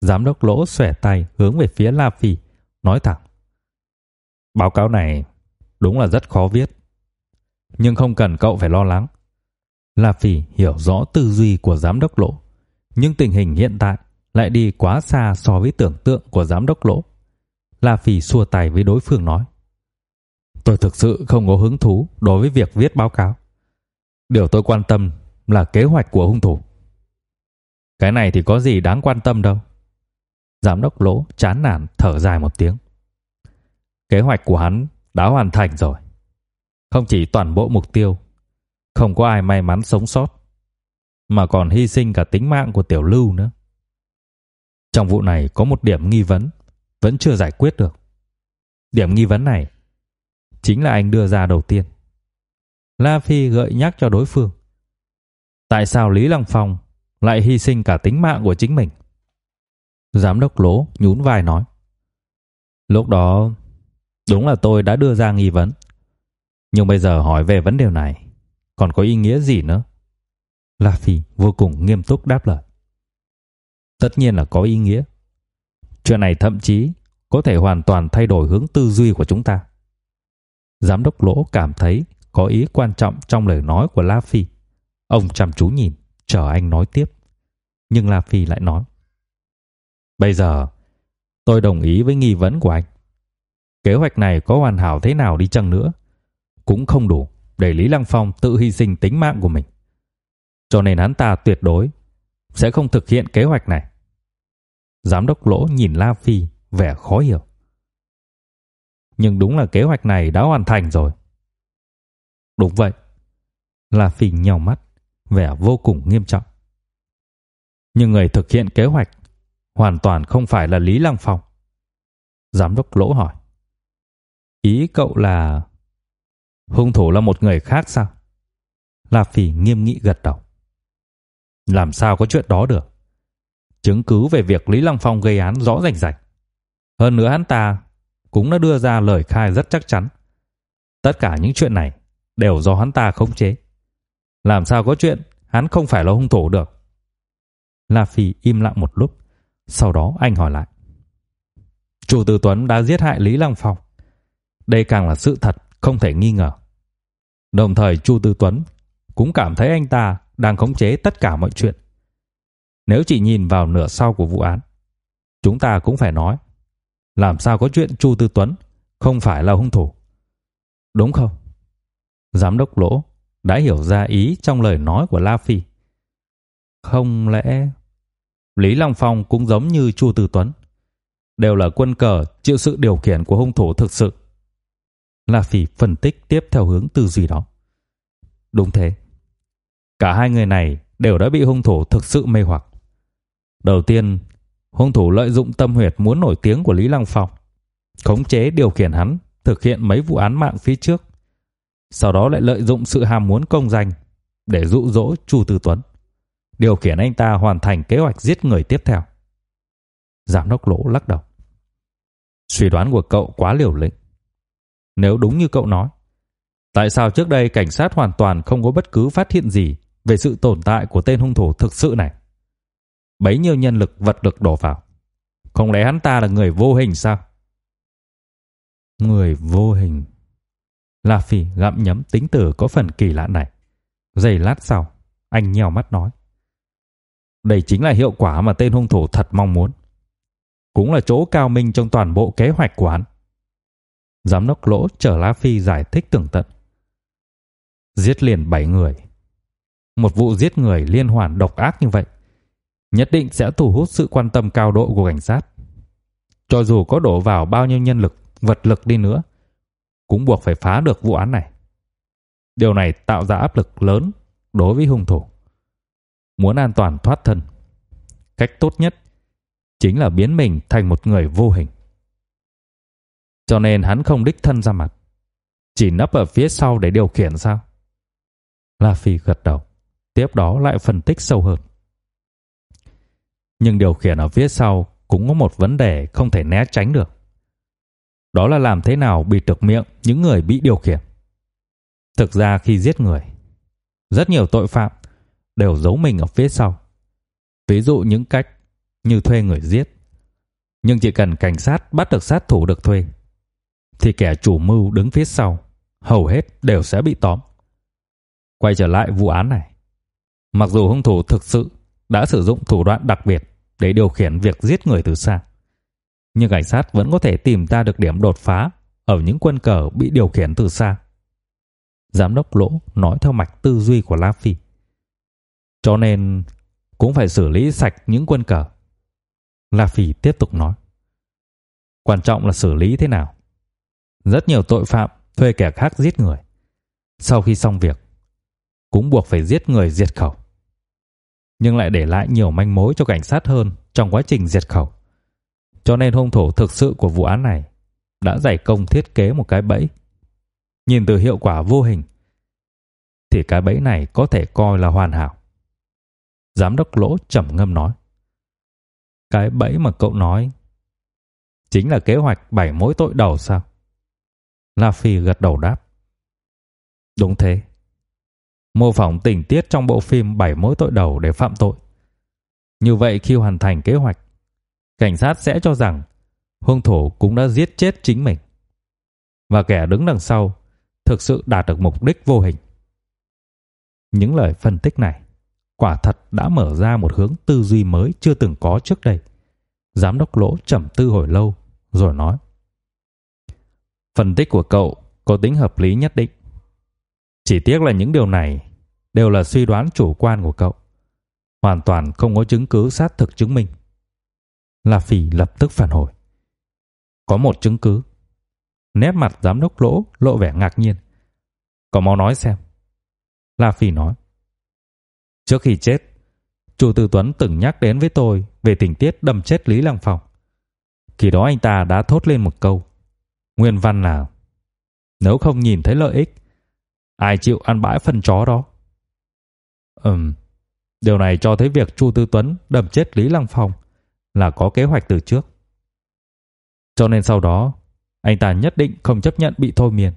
Giám đốc Lỗ xòe tay hướng về phía La Phỉ nói thẳng: "Báo cáo này đúng là rất khó viết, nhưng không cần cậu phải lo lắng. La Phỉ hiểu rõ tư duy của giám đốc Lỗ, nhưng tình hình hiện tại lại đi quá xa so với tưởng tượng của giám đốc Lỗ. La Phỉ xua tay với đối phương nói: "Tôi thực sự không có hứng thú đối với việc viết báo cáo. Điều tôi quan tâm là kế hoạch của hung thủ." Cái này thì có gì đáng quan tâm đâu. Giám đốc Lỗ chán nản thở dài một tiếng. Kế hoạch của hắn đã hoàn thành rồi. Không chỉ toàn bộ mục tiêu, không có ai may mắn sống sót, mà còn hy sinh cả tính mạng của Tiểu Lưu nữa. Trong vụ này có một điểm nghi vấn vẫn chưa giải quyết được. Điểm nghi vấn này chính là anh đưa ra đầu tiên. La Phi gợi nhắc cho đối phương. Tại sao Lý Lăng Phong lại hy sinh cả tính mạng của chính mình? Giám đốc Lỗ nhún vai nói. Lúc đó đúng là tôi đã đưa ra nghi vấn. Nhưng bây giờ hỏi về vấn đề này còn có ý nghĩa gì nữa? La Phi vô cùng nghiêm túc đáp lời. Tất nhiên là có ý nghĩa. Chuyện này thậm chí có thể hoàn toàn thay đổi hướng tư duy của chúng ta. Giám đốc Lỗ cảm thấy có ý quan trọng trong lời nói của La Phi. Ông chăm chú nhìn, chờ anh nói tiếp. Nhưng La Phi lại nói: "Bây giờ tôi đồng ý với nghi vấn của anh. Kế hoạch này có hoàn hảo thế nào đi chăng nữa, cũng không đủ để Lý Lăng Phong tự hy sinh tính mạng của mình. Cho nên hắn ta tuyệt đối sẽ không thực hiện kế hoạch này. Giám đốc Lỗ nhìn La Phi vẻ khó hiểu. Nhưng đúng là kế hoạch này đã hoàn thành rồi. Đúng vậy. La Phi nhíu mắt, vẻ vô cùng nghiêm trọng. Nhưng người thực hiện kế hoạch hoàn toàn không phải là Lý Lăng Phong. Giám đốc Lỗ hỏi. Ý cậu là hung thủ là một người khác sao? La Phỉ nghiêm nghị gật đầu. Làm sao có chuyện đó được? Chứng cứ về việc Lý Lăng Phong gây án rõ rành rành. Hơn nữa hắn ta cũng đã đưa ra lời khai rất chắc chắn. Tất cả những chuyện này đều do hắn ta khống chế. Làm sao có chuyện hắn không phải là hung thủ được? La Phi im lặng một lúc, sau đó anh hỏi lại. "Chu Tư Tuấn đã giết hại Lý Lăng Phong. Đây càng là sự thật không thể nghi ngờ. Đồng thời Chu Tư Tuấn cũng cảm thấy anh ta đang khống chế tất cả mọi chuyện. Nếu chỉ nhìn vào nửa sau của vụ án, chúng ta cũng phải nói, làm sao có chuyện Chu Tư Tuấn không phải là hung thủ. Đúng không? Giám đốc Lỗ đã hiểu ra ý trong lời nói của La Phi. Không lẽ Lý Long Phong cũng giống như Chu Tử Tuấn, đều là quân cờ chịu sự điều khiển của hung thủ thực sự. La phỉ phân tích tiếp theo hướng tư duy đó. Đúng thế. Cả hai người này đều đã bị hung thủ thực sự mê hoặc. Đầu tiên, hung thủ lợi dụng tâm huyệt muốn nổi tiếng của Lý Lăng Phong, khống chế điều khiển hắn thực hiện mấy vụ án mạng phía trước. sau đó lại lợi dụng sự ham muốn công danh để dụ dỗ Chu Tư Tuấn, điều khiển anh ta hoàn thành kế hoạch giết người tiếp theo. Giám đốc Lỗ lắc đầu. Suy đoán của cậu quá liều lĩnh. Nếu đúng như cậu nói, tại sao trước đây cảnh sát hoàn toàn không có bất cứ phát hiện gì về sự tồn tại của tên hung thủ thực sự này? Bấy nhiêu nhân lực vật lực đổ vào. Không lẽ hắn ta là người vô hình sao? Người vô hình. La Phi gặm nhấm tính từ có phần kỳ lạ này. Giây lát sau, anh nheo mắt nói. Đây chính là hiệu quả mà tên hung thủ thật mong muốn. Cũng là chỗ cao minh trong toàn bộ kế hoạch của hắn. Giám đốc lỗ trở La Phi giải thích tường tận. Giết liền 7 người. Một vụ giết người liên hoàn độc ác như vậy, nhất định sẽ thu hút sự quan tâm cao độ của cảnh sát. Cho dù có đổ vào bao nhiêu nhân lực, vật lực đi nữa, cũng buộc phải phá được vụ án này. Điều này tạo ra áp lực lớn đối với hung thủ. Muốn an toàn thoát thân, cách tốt nhất chính là biến mình thành một người vô hình. Cho nên hắn không đích thân ra mặt, chỉ nấp ở phía sau để điều khiển sao? La Phi gật đầu, tiếp đó lại phân tích sâu hơn. Nhưng điều khiển ở phía sau cũng có một vấn đề không thể né tránh được. Đó là làm thế nào bị được miệng những người bị điều khiển. Thực ra khi giết người, rất nhiều tội phạm đều giấu mình ở phía sau. Ví dụ những cách như thuê người giết. Nhưng chỉ cần cảnh sát bắt được sát thủ được thuê, thì kẻ chủ mưu đứng phía sau hầu hết đều sẽ bị tóm. Quay trở lại vụ án này, mặc dù hung thủ thực sự đã sử dụng thủ đoạn đặc biệt để điều khiển việc giết người từ xa, nhưng cảnh sát vẫn có thể tìm ra được điểm đột phá ở những quân cờ bị điều khiển từ xa. Giám đốc Lỗ nói theo mạch tư duy của La Phi. Cho nên cũng phải xử lý sạch những quân cờ. La Phỉ tiếp tục nói. Quan trọng là xử lý thế nào. Rất nhiều tội phạm thuê kẻ khác giết người. Sau khi xong việc, cũng buộc phải giết người diệt khẩu. Nhưng lại để lại nhiều manh mối cho cảnh sát hơn trong quá trình diệt khẩu. Cho nên hung thủ thực sự của vụ án này đã giải công thiết kế một cái bẫy. Nhìn từ hiệu quả vô hình thì cái bẫy này có thể coi là hoàn hảo. Giám đốc Lỗ trầm ngâm nói: "Cái bẫy mà cậu nói chính là kế hoạch bảy mối tội đầu sao?" La Phi gật đầu đáp: "Đúng thế. Mô phỏng tình tiết trong bộ phim bảy mối tội đầu để phạm tội. Như vậy khi hoàn thành kế hoạch, cảnh sát sẽ cho rằng hung thủ cũng đã giết chết chính mình. Và kẻ đứng đằng sau thực sự đạt được mục đích vô hình. Những lời phân tích này quả thật đã mở ra một hướng tư duy mới chưa từng có trước đây. Giám đốc Lỗ trầm tư hồi lâu rồi nói: "Phân tích của cậu có tính hợp lý nhất định. Chỉ tiếc là những điều này đều là suy đoán chủ quan của cậu, hoàn toàn không có chứng cứ xác thực chứng minh." La Phỉ lập tức phản hồi. Có một chứng cứ. Nét mặt giám đốc lỗ lộ vẻ ngạc nhiên. Cậu mau nói xem. La Phỉ nói. Trước khi chết, Chu Tư Tuấn từng nhắc đến với tôi về tình tiết đâm chết Lý Lăng Phong. Khi đó anh ta đã thốt lên một câu. Nguyên văn là Nếu không nhìn thấy lợi ích, ai chịu ăn bãi phần chó đó? Ừm, điều này cho thấy việc Chu Tư Tuấn đâm chết Lý Lăng Phong là có kế hoạch từ trước. Cho nên sau đó, anh ta nhất định không chấp nhận bị thôi miên,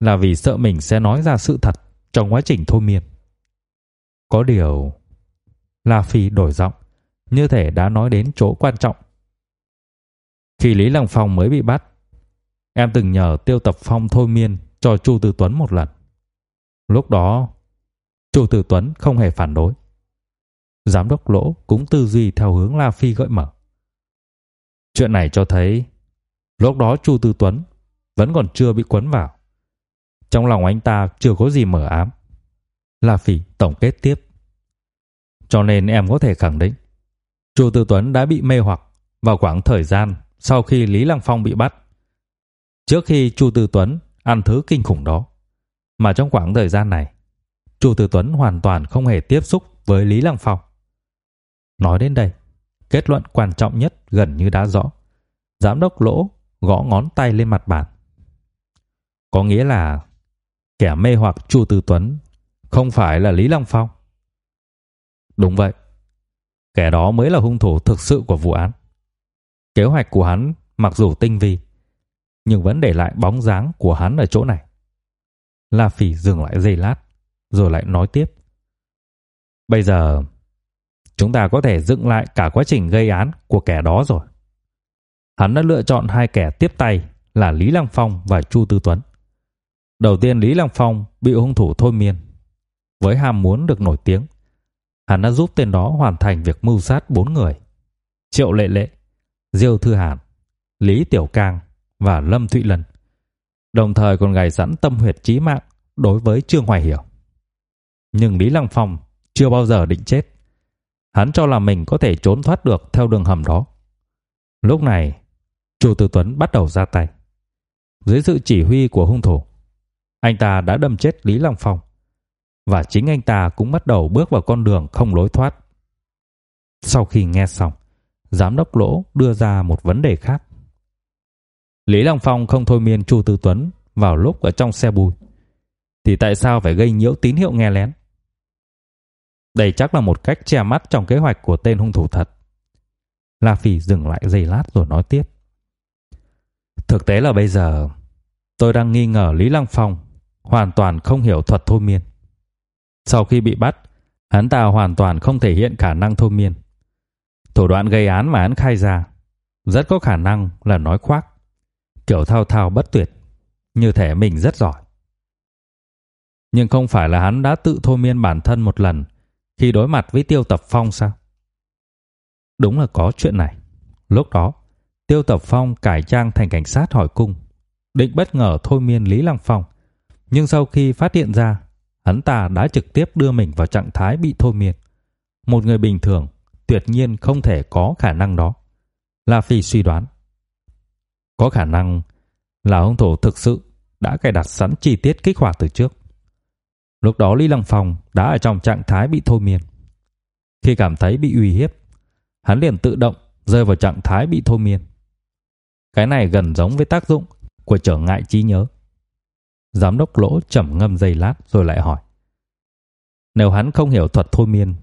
là vì sợ mình sẽ nói ra sự thật trong quá trình thôi miên. Có điều, La Phi đổi giọng, như thể đã nói đến chỗ quan trọng. Khi Lý Lăng Phong mới bị bắt, em từng nhờ Tiêu Tập Phong thôi miên cho Chu Tư Tuấn một lần. Lúc đó, Chu Tư Tuấn không hề phản đối. Giám đốc Lỗ cũng tư duy theo hướng La Phi gợi mở. Chuyện này cho thấy lúc đó Chu Tư Tuấn vẫn còn chưa bị quấn vào. Trong lòng anh ta chưa có gì mở ám. La Phỉ tổng kết tiếp. Cho nên em có thể khẳng định Chu Tư Tuấn đã bị mê hoặc vào khoảng thời gian sau khi Lý Lăng Phong bị bắt. Trước khi Chu Tư Tuấn ăn thứ kinh khủng đó, mà trong khoảng thời gian này, Chu Tư Tuấn hoàn toàn không hề tiếp xúc với Lý Lăng Phong. Nói đến đây, kết luận quan trọng nhất gần như đã rõ. Giám đốc Lỗ gõ ngón tay lên mặt bàn. Có nghĩa là Kẻ mê hoặc Chu Tư Tuấn không phải là Lý Long Phong. Đúng vậy. Kẻ đó mới là hung thủ thực sự của vụ án. Kế hoạch của hắn mặc dù tinh vi, nhưng vẫn để lại bóng dáng của hắn ở chỗ này. La Phỉ dừng lại giây lát, rồi lại nói tiếp. Bây giờ, chúng ta có thể dựng lại cả quá trình gây án của kẻ đó rồi. Hắn đã lựa chọn hai kẻ tiếp tay là Lý Lăng Phong và Chu Tư Tuấn. Đầu tiên Lý Lăng Phong bị hung thủ thôi miên. Với ham muốn được nổi tiếng, hắn đã giúp tên đó hoàn thành việc mưu sát bốn người. Triệu Lệ Lệ, Diêu Thư Hàn, Lý Tiểu Cang và Lâm Thụy Lần. Đồng thời còn gài sẵn tâm huyệt chí mạng đối với Trương Hoài Hiểu. Nhưng Lý Lăng Phong chưa bao giờ định chết. Hắn cho là mình có thể trốn thoát được theo đường hầm đó. Lúc này, Chu Tư Tuấn bắt đầu ra tay. Dưới sự chỉ huy của hung thủ, anh ta đã đâm chết Lý Lăng Phong và chính anh ta cũng bắt đầu bước vào con đường không lối thoát. Sau khi nghe xong, giám đốc Lỗ đưa ra một vấn đề khác. Lý Long Phong không thôi miên Chu Tư Tuấn vào lúc ở trong xe bùi, thì tại sao phải gây nhiễu tín hiệu nghe lén? Đây chắc là một cách che mắt trong kế hoạch của tên hung thủ thật. La Phỉ dừng lại giây lát rồi nói tiếp. Thực tế là bây giờ tôi đang nghi ngờ Lý Lăng Phong hoàn toàn không hiểu thuật thôi miên. Sau khi bị bắt, hắn ta hoàn toàn không thể hiện khả năng thôi miên. Thủ đoạn gây án mà hắn khai ra rất có khả năng là nói khoác, kiểu thao thao bất tuyệt, như thể mình rất giỏi. Nhưng không phải là hắn đã tự thôi miên bản thân một lần khi đối mặt với Tiêu Tập Phong sao? Đúng là có chuyện này. Lúc đó, Tiêu Tập Phong cải trang thành cảnh sát hỏi cung, định bất ngờ thôi miên Lý Lăng Phong, nhưng sau khi phát hiện ra, hắn ta đã trực tiếp đưa mình vào trạng thái bị thôi miên. Một người bình thường tuyệt nhiên không thể có khả năng đó. La Phi suy đoán. Có khả năng là hung thủ thực sự đã cài đặt sẵn chi tiết kích hoạt từ trước. Lúc đó Lý Lăng Phong đã ở trong trạng thái bị thôi miên. Khi cảm thấy bị uy hiếp, hắn liền tự động rơi vào trạng thái bị thôi miên. Cái này gần giống với tác dụng của trở ngại trí nhớ. Giám đốc Lỗ trầm ngâm giây lát rồi lại hỏi. Nếu hắn không hiểu thuật thôi miên,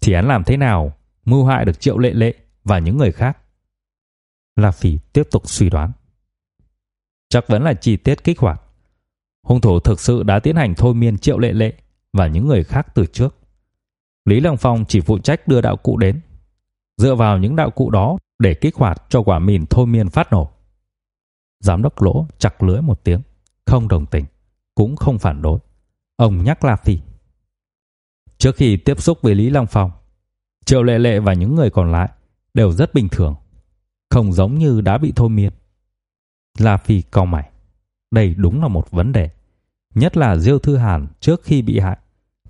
thì hắn làm thế nào mưu hại được Triệu Lệ Lệ và những người khác? La Phỉ tiếp tục suy đoán. Chắc vẫn là chi tiết kích hoạt. Hung thủ thực sự đã tiến hành thôi miên Triệu Lệ Lệ và những người khác từ trước. Lý Lăng Phong chỉ phụ trách đưa đạo cụ đến, dựa vào những đạo cụ đó để kích hoạt cho quả mìn thôi miên phát nổ. Giám đốc Lỗ chặt lưỡi một tiếng, không đồng tình, cũng không phản đối. Ông nhắc La Phi. Trước khi tiếp xúc với Lý Long Phong, Triệu Lệ Lệ và những người còn lại đều rất bình thường, không giống như đã bị thôi miên. La Phi cau mày. Đây đúng là một vấn đề. Nhất là Diêu Thư Hàn trước khi bị hại.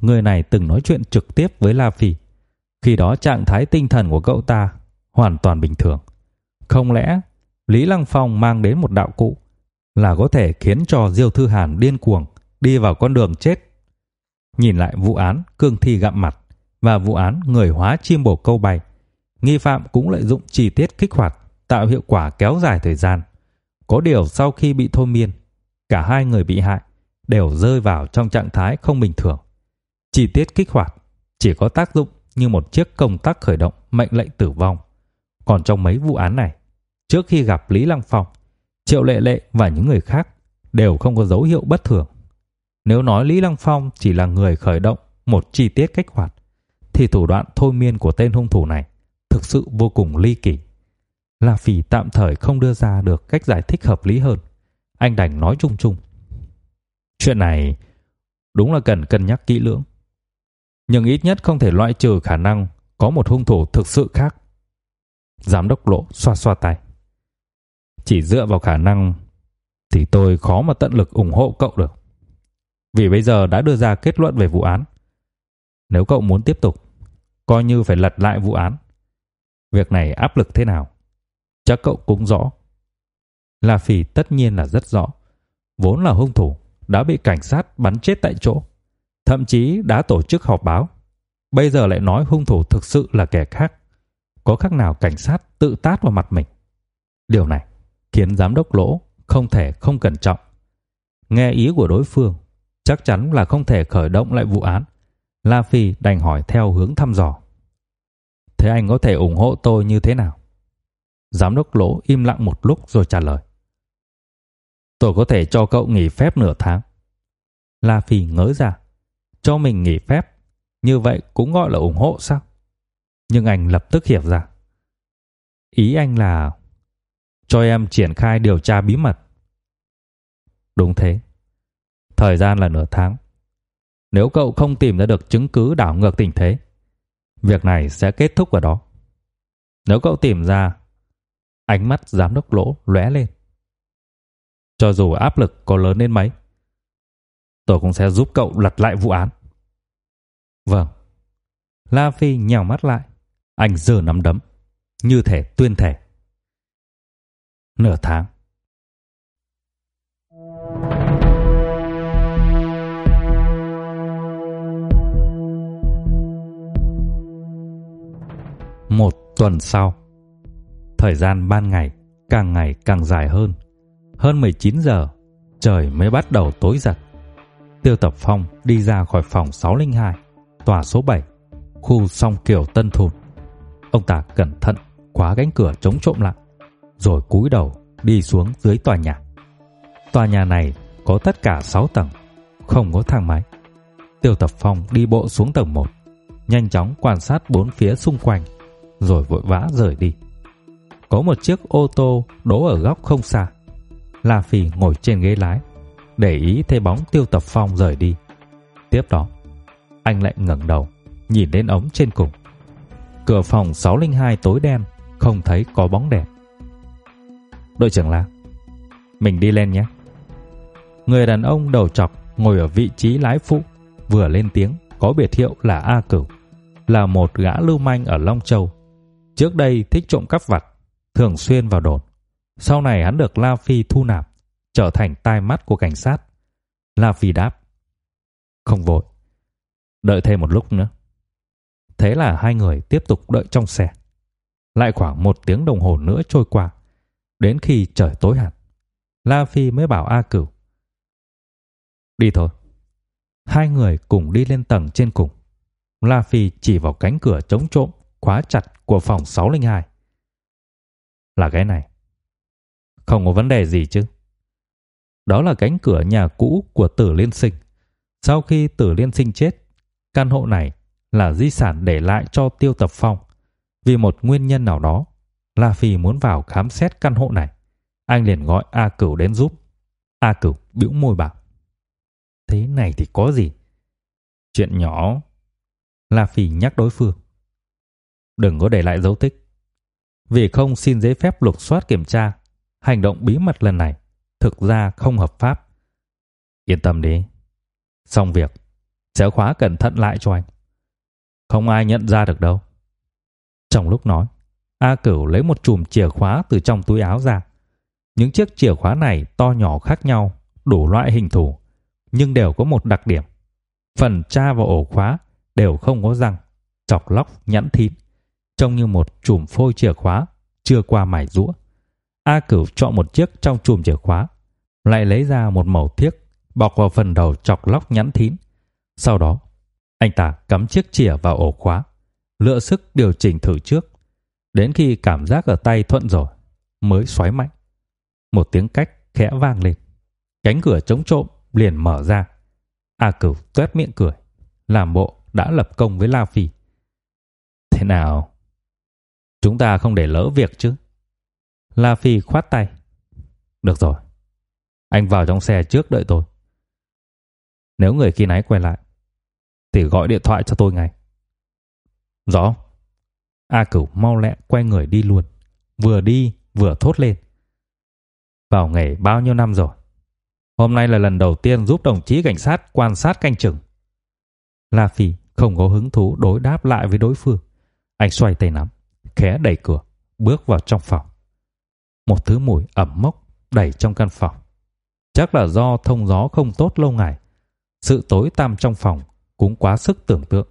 Người này từng nói chuyện trực tiếp với La Phi. Khi đó trạng thái tinh thần của cậu ta hoàn toàn bình thường. Không lẽ Lý Lăng Phong mang đến một đạo cụ là có thể khiến cho Diêu Thư Hàn điên cuồng đi vào con đường chết. Nhìn lại vụ án cương thi gặm mặt và vụ án người hóa chim bổ câu bay, nghi phạm cũng lợi dụng chi tiết kích hoạt tạo hiệu quả kéo dài thời gian. Có điều sau khi bị thôi miên, cả hai người bị hại đều rơi vào trong trạng thái không bình thường. Chi tiết kích hoạt chỉ có tác dụng như một chiếc công tắc khởi động mệnh lệnh tử vong. Còn trong mấy vụ án này, trước khi gặp Lý Lăng Phong, Triệu Lệ Lệ và những người khác đều không có dấu hiệu bất thường. Nếu nói Lý Lăng Phong chỉ là người khởi động một chi tiết kích hoạt, thì thủ đoạn thôi miên của tên hung thủ này thực sự vô cùng ly kỳ. La Phỉ tạm thời không đưa ra được cách giải thích hợp lý hơn. Anh đành nói chung chung. Chuyện này đúng là cần cân nhắc kỹ lưỡng. Nhưng ít nhất không thể loại trừ khả năng có một hung thủ thực sự khác. Giám đốc lộ xoa xoa tay. Chỉ dựa vào khả năng thì tôi khó mà tận lực ủng hộ cậu được. Vì bây giờ đã đưa ra kết luận về vụ án. Nếu cậu muốn tiếp tục, coi như phải lật lại vụ án. Việc này áp lực thế nào? Chắc cậu cũng rõ. La phỉ tất nhiên là rất rõ. Vốn là hung thủ, đã bị cảnh sát bắn chết tại chỗ. Thậm chí đã tổ chức họp báo. Bây giờ lại nói hung thủ thực sự là kẻ khác. Có khác nào cảnh sát tự tát vào mặt mình? Điều này khiến giám đốc lỗ không thể không cẩn trọng. Nghe ý của đối phương, chắc chắn là không thể khởi động lại vụ án. La Phi đành hỏi theo hướng thăm dò. Thế anh có thể ủng hộ tôi như thế nào? Giám đốc Lỗ im lặng một lúc rồi trả lời. Tôi có thể cho cậu nghỉ phép nửa tháng. La Phi ngớ ra. Cho mình nghỉ phép, như vậy cũng gọi là ủng hộ sao? Nhưng anh lập tức hiểu ra. Ý anh là cho em triển khai điều tra bí mật. Đúng thế. Thời gian là nửa tháng. Nếu cậu không tìm ra được chứng cứ đảo ngược tình thế, việc này sẽ kết thúc ở đó. Nếu cậu tìm ra, ánh mắt giám đốc lỗ lóe lên. Cho dù áp lực có lớn đến mấy, tôi cũng sẽ giúp cậu lật lại vụ án. Vâng. La Phi nhào mắt lại, anh giơ nắm đấm, như thể tuyên thể. Nửa tháng. Một tuần sau, thời gian ban ngày càng ngày càng dài hơn. Hơn 19 giờ, trời mới bắt đầu tối giật. Tiêu Tập Phong đi ra khỏi phòng 602, tòa số 7, khu song Kiều Tân Thụt. Ông ta cẩn thận khóa cánh cửa chống trộm lại, rồi cúi đầu đi xuống dưới tòa nhà. Tòa nhà này có tất cả 6 tầng, không có thang máy. Tiêu Tập Phong đi bộ xuống tầng 1, nhanh chóng quan sát bốn phía xung quanh rồi vội vã rời đi. Có một chiếc ô tô đỗ ở góc không xa. La Phi ngồi trên ghế lái, để ý thấy bóng Tiêu Tập Phong rời đi. Tiếp đó, anh lại ngẩng đầu, nhìn lên ống trên cùng. Cửa phòng 602 tối đen, không thấy có bóng đèn. Đội trưởng là mình đi lên nhé. Người đàn ông đầu chọc ngồi ở vị trí lái phụ, vừa lên tiếng có biệt hiệu là A Cửu, là một gã lưu manh ở Long Châu Trước đây thích trộm cắp vặt, thường xuyên vào đồn. Sau này hắn được La Phi thu nạp, trở thành tai mắt của cảnh sát. La Phi đáp. Không vội. Đợi thêm một lúc nữa. Thế là hai người tiếp tục đợi trong xe. Lại khoảng một tiếng đồng hồ nữa trôi qua. Đến khi trời tối hẳn. La Phi mới bảo A Cửu. Đi thôi. Hai người cùng đi lên tầng trên cùng. La Phi chỉ vào cánh cửa chống trộm khóa chặt của phòng 602. Là cái này. Không có vấn đề gì chứ. Đó là cánh cửa nhà cũ của Tử Liên Sinh. Sau khi Tử Liên Sinh chết, căn hộ này là di sản để lại cho Tiêu Tập Phong. Vì một nguyên nhân nào đó, La Phi muốn vào khám xét căn hộ này. Anh liền gọi A Cửu đến giúp. A Cửu bĩu môi bảo. Thế này thì có gì? Chuyện nhỏ. La Phi nhắc đối phương đừng có để lại dấu tích. Vì không xin giấy phép lục soát kiểm tra, hành động bí mật lần này thực ra không hợp pháp. Yên tâm đi. Xong việc, sẽ khóa cẩn thận lại cho anh. Không ai nhận ra được đâu. Trong lúc nói, A Cửu lấy một chùm chìa khóa từ trong túi áo ra. Những chiếc chìa khóa này to nhỏ khác nhau, đủ loại hình thù, nhưng đều có một đặc điểm. Phần tra vào ổ khóa đều không có răng, chọc lóc nhẵn thín trông như một chùm phôi chìa khóa chưa qua mài rũa. A Cửu chọn một chiếc trong chùm chìa khóa, lại lấy ra một mẩu thiếc bọc vào phần đầu chọc lóc nhẵn thín. Sau đó, anh ta cắm chiếc chìa vào ổ khóa, lựa sức điều chỉnh thử trước, đến khi cảm giác ở tay thuận rồi, mới xoáy mạnh. Một tiếng cách khẽ vang lên. Cánh cửa chống trộm liền mở ra. A Cửu tuét miệng cười, làm bộ đã lập công với La Phi. Thế nào? Chúng ta không để lỡ việc chứ. La Phi khoát tay. Được rồi. Anh vào trong xe trước đợi tôi. Nếu người khi nãy quay lại, thì gọi điện thoại cho tôi ngay. Rõ. A Cửu mau lẹ quay người đi luôn. Vừa đi, vừa thốt lên. Vào nghề bao nhiêu năm rồi. Hôm nay là lần đầu tiên giúp đồng chí cảnh sát quan sát canh chừng. La Phi không có hứng thú đối đáp lại với đối phương. Anh xoay tay nắm khẽ đẩy cửa, bước vào trong phòng. Một thứ mùi ẩm mốc đầy trong căn phòng. Chắc là do thông gió không tốt lâu ngày. Sự tối tăm trong phòng cũng quá sức tưởng tượng.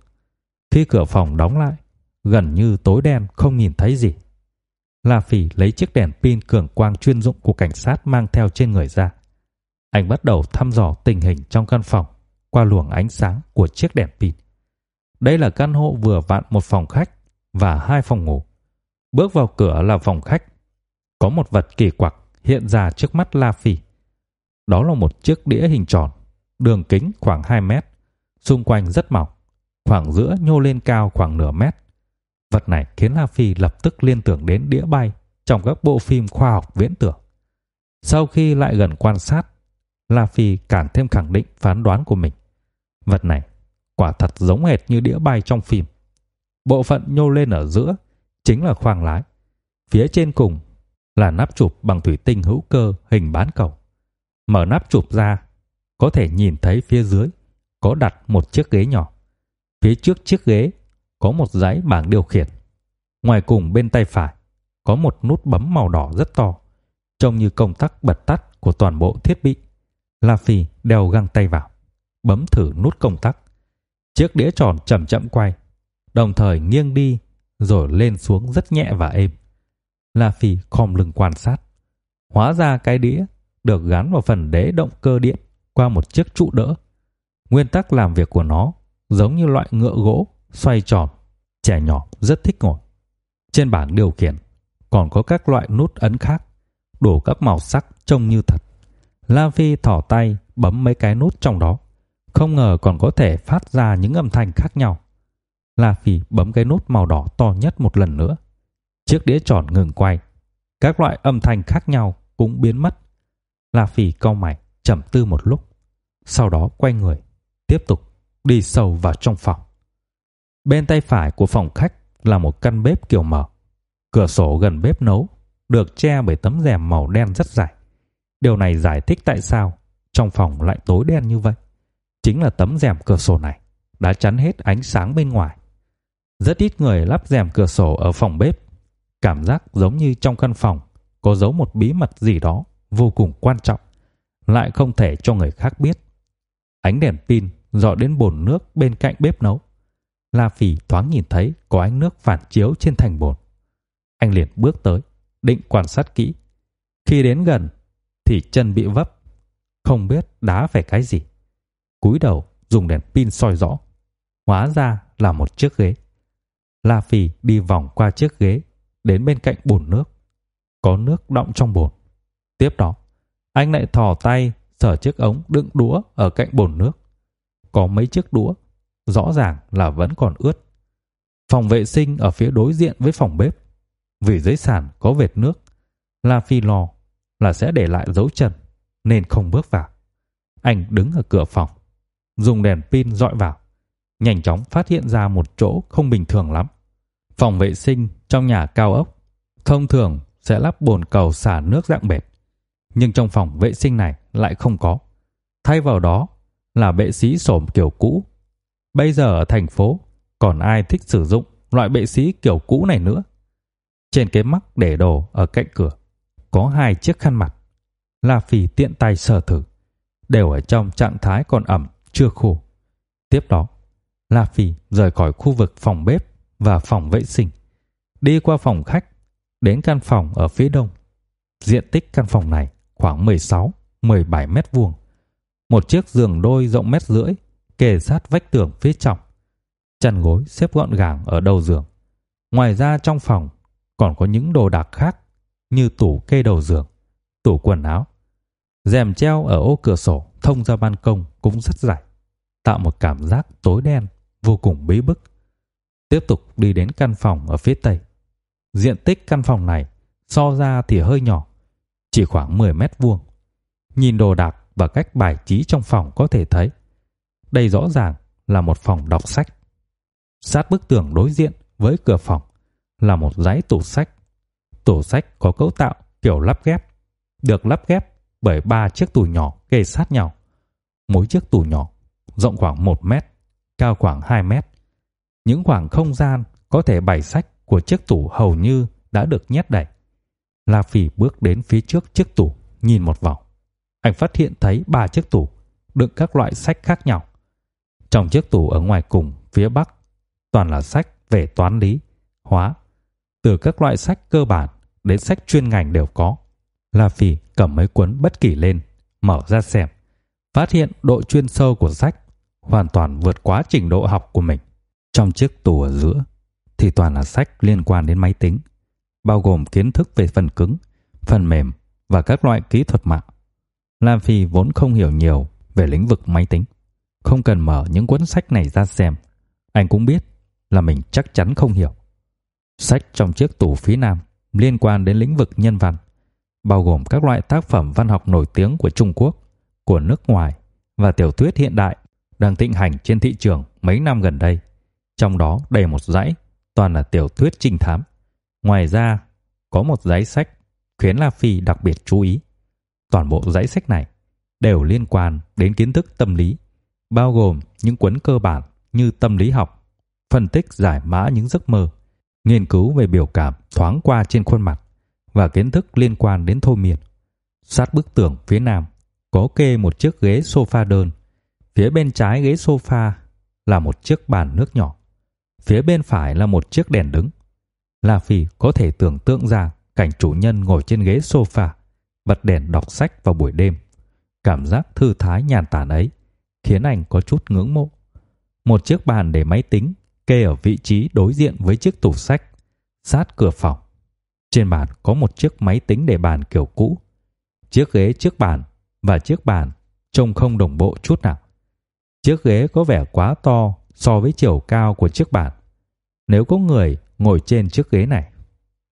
Khi cửa phòng đóng lại, gần như tối đen không nhìn thấy gì. La Phỉ lấy chiếc đèn pin cường quang chuyên dụng của cảnh sát mang theo trên người ra. Anh bắt đầu thăm dò tình hình trong căn phòng qua luồng ánh sáng của chiếc đèn pin. Đây là căn hộ vừa vặn một phòng khách và hai phòng ngủ. Bước vào cửa là phòng khách. Có một vật kỳ quặc hiện ra trước mắt La Phi. Đó là một chiếc đĩa hình tròn, đường kính khoảng 2 mét, xung quanh rất mỏng, khoảng giữa nhô lên cao khoảng nửa mét. Vật này khiến La Phi lập tức liên tưởng đến đĩa bay trong các bộ phim khoa học viễn tưởng. Sau khi lại gần quan sát, La Phi càng thêm khẳng định phán đoán của mình. Vật này quả thật giống hệt như đĩa bay trong phim. Bộ phận nhô lên ở giữa chính là khoang lái. Phía trên cùng là nắp chụp bằng thủy tinh hữu cơ hình bán cầu. Mở nắp chụp ra, có thể nhìn thấy phía dưới có đặt một chiếc ghế nhỏ. Phía trước chiếc ghế có một dãy bảng điều khiển. Ngoài cùng bên tay phải có một nút bấm màu đỏ rất to, trông như công tắc bật tắt của toàn bộ thiết bị. La Phi đeo găng tay vào, bấm thử nút công tắc. Chiếc đĩa tròn chậm chậm quay, đồng thời nghiêng đi rồi lên xuống rất nhẹ và êm. La Phi khom lưng quan sát. Hóa ra cái đĩa được gắn vào phần đế động cơ điện qua một chiếc trụ đỡ. Nguyên tắc làm việc của nó giống như loại ngựa gỗ xoay tròn, trẻ nhỏ rất thích ngồi. Trên bảng điều khiển còn có các loại nút ấn khác, đủ các màu sắc trông như thật. La Phi thỏ tay bấm mấy cái nút trong đó, không ngờ còn có thể phát ra những âm thanh khác nhau. La Phi bấm cái nút màu đỏ to nhất một lần nữa. Chiếc đĩa tròn ngừng quay. Các loại âm thanh khác nhau cũng biến mất. La Phi cau mày, trầm tư một lúc. Sau đó quay người, tiếp tục đi sâu vào trong phòng. Bên tay phải của phòng khách là một căn bếp kiểu mở. Cửa sổ gần bếp nấu được che bởi tấm rèm màu đen rất dày. Điều này giải thích tại sao trong phòng lại tối đen như vậy. Chính là tấm rèm cửa sổ này đã chắn hết ánh sáng bên ngoài. Rất ít người lắp rèm cửa sổ ở phòng bếp. Cảm giác giống như trong căn phòng có giấu một bí mật gì đó vô cùng quan trọng, lại không thể cho người khác biết. Ánh đèn pin dọi đến bồn nước bên cạnh bếp nấu. La Phỉ thoáng nhìn thấy có ánh nước phản chiếu trên thành bồn. Anh liền bước tới, định quan sát kỹ. Khi đến gần thì chân bị vấp, không biết đá phải cái gì. Cúi đầu dùng đèn pin soi rõ, hóa ra là một chiếc ghế. La Phỉ đi vòng qua chiếc ghế, đến bên cạnh bồn nước. Có nước đọng trong bồn. Tiếp đó, anh lại thò tay sờ chiếc ống đựng đũa ở cạnh bồn nước. Có mấy chiếc đũa, rõ ràng là vẫn còn ướt. Phòng vệ sinh ở phía đối diện với phòng bếp. Vì dưới sàn có vệt nước, La Phi lo là sẽ để lại dấu chân, nên không bước vào. Anh đứng ở cửa phòng, dùng đèn pin dọi vào, nhanh chóng phát hiện ra một chỗ không bình thường lắm. Phòng vệ sinh trong nhà cao ốc thông thường sẽ lắp bồn cầu xả nước dạng bệt, nhưng trong phòng vệ sinh này lại không có. Thay vào đó là bệ xí xổm kiểu cũ. Bây giờ ở thành phố còn ai thích sử dụng loại bệ sĩ kiểu cũ này nữa. Trên cái mắc để đồ ở cạnh cửa có hai chiếc khăn mặt. La Phi tiện tay sờ thử, đều ở trong trạng thái còn ẩm, chưa khô. Tiếp đó, La Phi rời khỏi khu vực phòng bếp và phòng vệ sinh, đi qua phòng khách, đến căn phòng ở phía đông. Diện tích căn phòng này khoảng 16, 17 mét vuông. Một chiếc giường đôi rộng mét rưỡi kề sát vách tường phía trong. Chăn gối xếp gọn gàng ở đầu giường. Ngoài ra trong phòng còn có những đồ đạc khác như tủ kê đầu giường, tủ quần áo. Rèm treo ở ô cửa sổ thông ra ban công cũng rất dài, tạo một cảm giác tối đen vô cùng bí bức. Tiếp tục đi đến căn phòng ở phía tây. Diện tích căn phòng này so ra thì hơi nhỏ, chỉ khoảng 10 mét vuông. Nhìn đồ đạc và cách bài trí trong phòng có thể thấy, đây rõ ràng là một phòng đọc sách. Sát bức tường đối diện với cửa phòng là một dãy tủ sách. Tủ sách có cấu tạo kiểu lắp ghép, được lắp ghép bởi ba chiếc tủ nhỏ kề sát nhau. Mỗi chiếc tủ nhỏ rộng khoảng 1 mét, cao khoảng 2 mét. Những khoảng không gian có thể bày sách của chiếc tủ hầu như đã được nhét đầy. La Phỉ bước đến phía trước chiếc tủ, nhìn một vòng. Anh phát hiện thấy ba chiếc tủ đựng các loại sách khác nhau. Trong chiếc tủ ở ngoài cùng phía bắc toàn là sách về toán lý, hóa, từ các loại sách cơ bản đến sách chuyên ngành đều có. La Phi cầm mấy cuốn bất kỳ lên, mở ra xem. Phát hiện độ chuyên sâu của sách hoàn toàn vượt quá trình độ học của mình. Trong chiếc tủ ở giữa thì toàn là sách liên quan đến máy tính, bao gồm kiến thức về phần cứng, phần mềm và các loại kỹ thuật mạng. Lam Phi vốn không hiểu nhiều về lĩnh vực máy tính, không cần mở những cuốn sách này ra xem, anh cũng biết là mình chắc chắn không hiểu. Sách trong chiếc tủ phía nam liên quan đến lĩnh vực nhân văn, bao gồm các loại tác phẩm văn học nổi tiếng của Trung Quốc, của nước ngoài và tiểu thuyết hiện đại đang thịnh hành trên thị trường mấy năm gần đây. Trong đó đầy một dãy toàn là tiểu thuyết trinh thám. Ngoài ra, có một dãy sách khiến La Phi đặc biệt chú ý. Toàn bộ dãy sách này đều liên quan đến kiến thức tâm lý, bao gồm những cuốn cơ bản như tâm lý học, phân tích giải mã những giấc mơ, nghiên cứu về biểu cảm thoáng qua trên khuôn mặt và kiến thức liên quan đến thôi miên. Sát bức tường phía nam có kê một chiếc ghế sofa đơn. Phía bên trái ghế sofa là một chiếc bàn nước nhỏ. Phía bên phải là một chiếc đèn đứng. La Phi có thể tưởng tượng ra cảnh chủ nhân ngồi trên ghế sofa, bật đèn đọc sách vào buổi đêm. Cảm giác thư thái nhàn tản ấy khiến anh có chút ngưỡng mộ. Một chiếc bàn để máy tính kê ở vị trí đối diện với chiếc tủ sách, sát cửa phòng. Trên bàn có một chiếc máy tính để bàn kiểu cũ. Chiếc ghế trước bàn và chiếc bàn trông không đồng bộ chút nào. Chiếc ghế có vẻ quá to so với chiều cao của chiếc bàn. Nếu có người ngồi trên chiếc ghế này,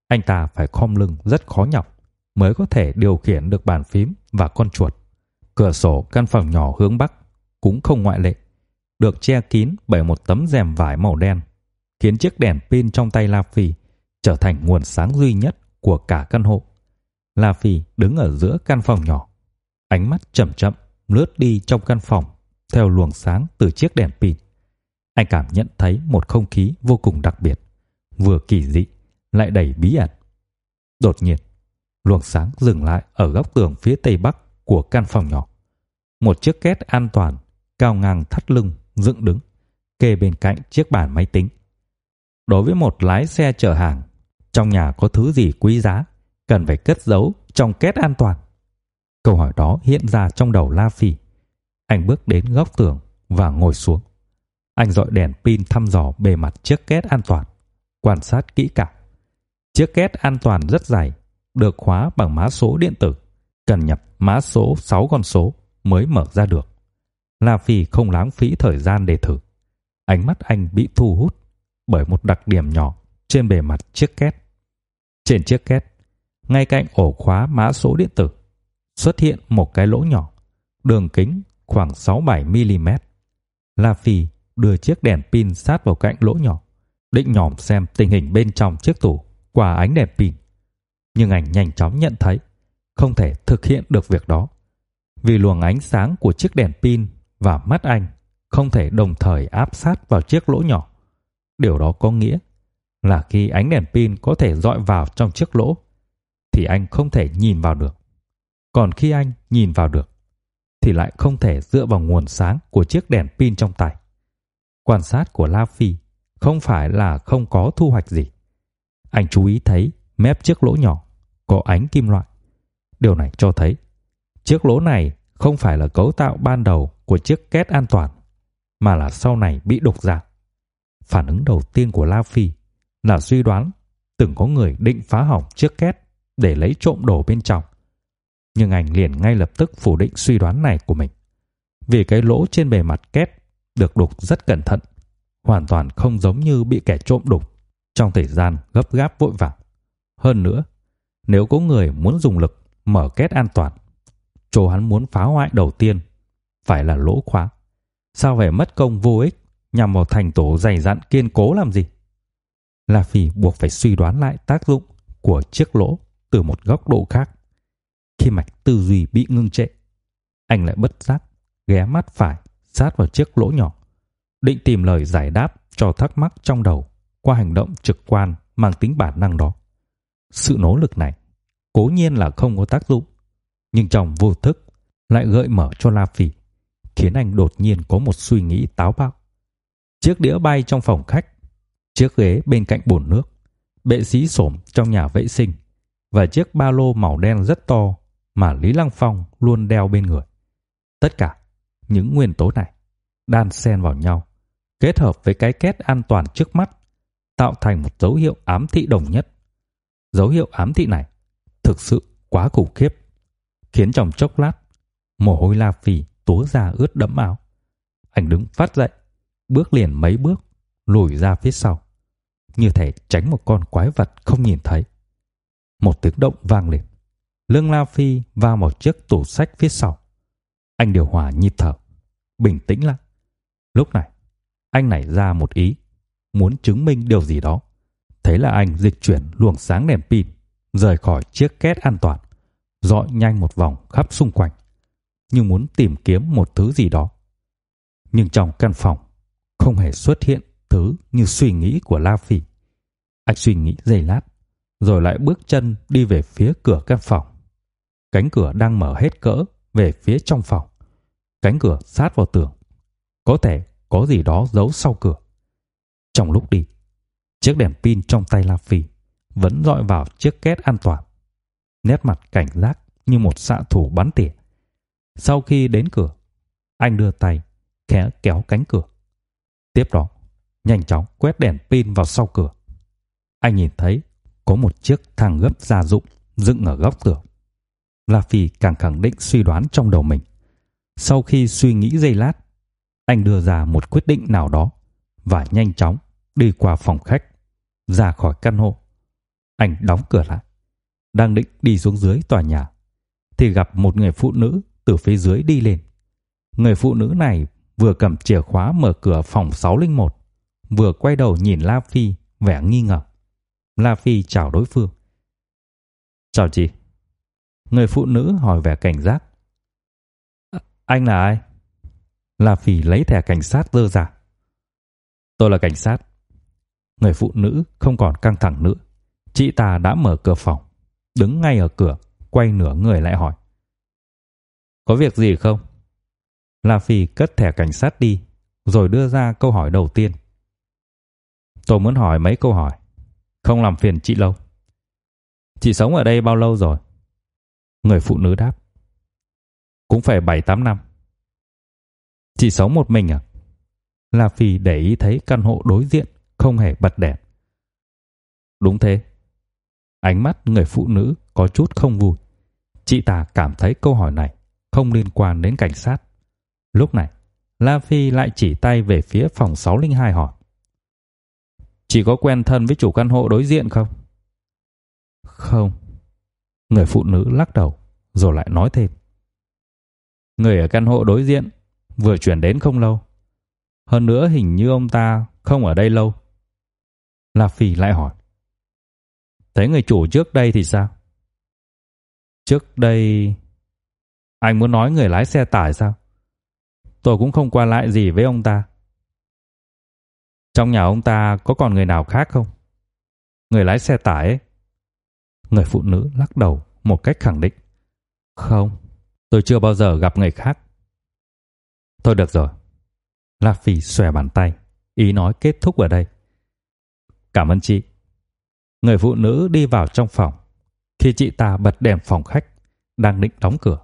anh ta phải khom lưng rất khó nhọc mới có thể điều khiển được bàn phím và con chuột. Cửa sổ căn phòng nhỏ hướng bắc cũng không ngoại lệ, được che kín bởi một tấm rèm vải màu đen, khiến chiếc đèn pin trong tay La Phi trở thành nguồn sáng duy nhất của cả căn hộ. La Phi đứng ở giữa căn phòng nhỏ, ánh mắt chậm chậm lướt đi trong căn phòng theo luồng sáng từ chiếc đèn pin. Anh cảm nhận thấy một không khí vô cùng đặc biệt, vừa kỳ dị lại đầy bí ẩn. Đột nhiên, luồng sáng dừng lại ở góc tường phía tây bắc của căn phòng nhỏ. Một chiếc két an toàn cao ngang thắt lưng dựng đứng kê bên cạnh chiếc bàn máy tính. Đối với một lái xe chở hàng, trong nhà có thứ gì quý giá cần phải cất giấu trong két an toàn. Câu hỏi đó hiện ra trong đầu La Phi. Anh bước đến góc tường và ngồi xuống. Anh dọi đèn pin thăm dò bề mặt chiếc két an toàn, quan sát kỹ càng. Chiếc két an toàn rất dày, được khóa bằng mã số điện tử, cần nhập mã số 6 con số mới mở ra được. La Phi không lãng phí thời gian để thử. Ánh mắt anh bị thu hút bởi một đặc điểm nhỏ trên bề mặt chiếc két. Trên chiếc két, ngay cạnh ổ khóa mã số điện tử, xuất hiện một cái lỗ nhỏ, đường kính khoảng 6-7 mm. La Phi đưa chiếc đèn pin sát vào cạnh lỗ nhỏ, định nhòm xem tình hình bên trong chiếc tủ qua ánh đèn pin. Nhưng anh nhanh chóng nhận thấy không thể thực hiện được việc đó. Vì luồng ánh sáng của chiếc đèn pin và mắt anh không thể đồng thời áp sát vào chiếc lỗ nhỏ. Điều đó có nghĩa là khi ánh đèn pin có thể dọi vào trong chiếc lỗ, thì anh không thể nhìn vào được. Còn khi anh nhìn vào được, thì lại không thể dựa vào nguồn sáng của chiếc đèn pin trong tay. Quan sát của La Phi không phải là không có thu hoạch gì. Anh chú ý thấy mép chiếc lỗ nhỏ có ánh kim loại. Điều này cho thấy chiếc lỗ này không phải là cấu tạo ban đầu của chiếc két an toàn, mà là sau này bị đục dạng. Phản ứng đầu tiên của La Phi là suy đoán từng có người định phá hỏng chiếc két để lấy trộm đồ bên trong. Nhưng anh liền ngay lập tức phủ định suy đoán này của mình. Vì cái lỗ trên bề mặt két được đục rất cẩn thận, hoàn toàn không giống như bị kẻ trộm đục trong thời gian gấp gáp vội vàng. Hơn nữa, nếu có người muốn dùng lực mở két an toàn, chỗ hắn muốn phá hoại đầu tiên phải là lỗ khóa. Sao phải mất công vô ích nhằm vào thành tổ dày dặn kiên cố làm gì? La Phi buộc phải suy đoán lại tác dụng của chiếc lỗ từ một góc độ khác. Khi mạch tư duy bị ngưng trệ, anh lại bất giác ghé mắt phải sát vào chiếc lỗ nhỏ, định tìm lời giải đáp cho thắc mắc trong đầu qua hành động trực quan mang tính bản năng đó. Sự nỗ lực này cố nhiên là không có tác dụng, nhưng trong vô thức lại gợi mở cho La Phi, khiến anh đột nhiên có một suy nghĩ táo bạo. Chiếc đĩa bay trong phòng khách, chiếc ghế bên cạnh bồn nước, bệ sĩ xổm trong nhà vệ sinh và chiếc ba lô màu đen rất to mà Lý Lăng Phong luôn đeo bên người. Tất cả những nguyên tố này đan xen vào nhau, kết hợp với cái két an toàn trước mắt, tạo thành một dấu hiệu ám thị đồng nhất. Dấu hiệu ám thị này thực sự quá khủng khiếp, khiến trong chốc lát, mồ hôi La Phi túa ra ướt đẫm áo. Anh đứng phát dậy, bước liền mấy bước, lùi ra phía sau, như thể tránh một con quái vật không nhìn thấy. Một tiếng động vang lên. Lương La Phi va một chiếc tủ sách phía sau. Anh điều hòa nhịp thở, bình tĩnh lại. Lúc này, anh nảy ra một ý, muốn chứng minh điều gì đó. Thế là anh dịch chuyển luồng sáng đèn pin, rời khỏi chiếc két an toàn, dọi nhanh một vòng khắp xung quanh, như muốn tìm kiếm một thứ gì đó. Nhưng trong căn phòng, không hề xuất hiện thứ như suy nghĩ của La Phỉ. Anh suy nghĩ giây lát, rồi lại bước chân đi về phía cửa căn phòng. Cánh cửa đang mở hết cỡ về phía trong phòng. Cánh cửa sát vào tường. Có thể có gì đó giấu sau cửa. Trong lúc đi, chiếc đèn pin trong tay La Phỉ vẫn dọi vào chiếc két an toàn. Nét mặt cảnh giác như một xạ thủ bắn tỉa. Sau khi đến cửa, anh đưa tay khẽ kéo cánh cửa. Tiếp đó, nhanh chóng quét đèn pin vào sau cửa. Anh nhìn thấy có một chiếc thang gấp gia dụng dựng ở góc tường. La Phi càng khẳng định suy đoán trong đầu mình. Sau khi suy nghĩ giây lát, anh đưa ra một quyết định nào đó và nhanh chóng đi qua phòng khách, ra khỏi căn hộ. Anh đóng cửa lại, đang định đi xuống dưới tòa nhà thì gặp một người phụ nữ từ phía dưới đi lên. Người phụ nữ này vừa cầm chìa khóa mở cửa phòng 601, vừa quay đầu nhìn La Phi vẻ nghi ngờ. La Phi chào đối phương. Chào chị. Người phụ nữ hỏi vẻ cảnh giác. Anh là ai? La Phi lấy thẻ cảnh sát dơ ra. Tôi là cảnh sát. Người phụ nữ không còn căng thẳng nữa. Chị ta đã mở cửa phòng, đứng ngay ở cửa, quay nửa người lại hỏi. Có việc gì không? La Phi cất thẻ cảnh sát đi, rồi đưa ra câu hỏi đầu tiên. Tôi muốn hỏi mấy câu hỏi, không làm phiền chị lâu. Chị sống ở đây bao lâu rồi? Người phụ nữ đáp. Cũng phải 7-8 năm. Chị sống một mình à? La Phi để ý thấy căn hộ đối diện không hề bật đèn. Đúng thế. Ánh mắt người phụ nữ có chút không vui. Chị ta cảm thấy câu hỏi này không liên quan đến cảnh sát. Lúc này, La Phi lại chỉ tay về phía phòng 602 hỏi. Chị có quen thân với chủ căn hộ đối diện không? Không. Người phụ nữ lắc đầu, rồi lại nói thêm. Người ở căn hộ đối diện vừa chuyển đến không lâu. Hơn nữa hình như ông ta không ở đây lâu. La Phi lại hỏi. thấy người chủ trước đây thì sao? Trước đây... Anh muốn nói người lái xe tải sao? Tôi cũng không qua lại gì với ông ta. Trong nhà ông ta có còn người nào khác không? Người lái xe tải ấy. Người phụ nữ lắc đầu một cách khẳng định. Không, tôi chưa bao giờ gặp người khác. Thôi được rồi. La Phi xòe bàn tay, ý nói kết thúc ở đây. Cảm ơn chị. Người phụ nữ đi vào trong phòng. Khi chị ta bật đèn phòng khách, đang định đóng cửa,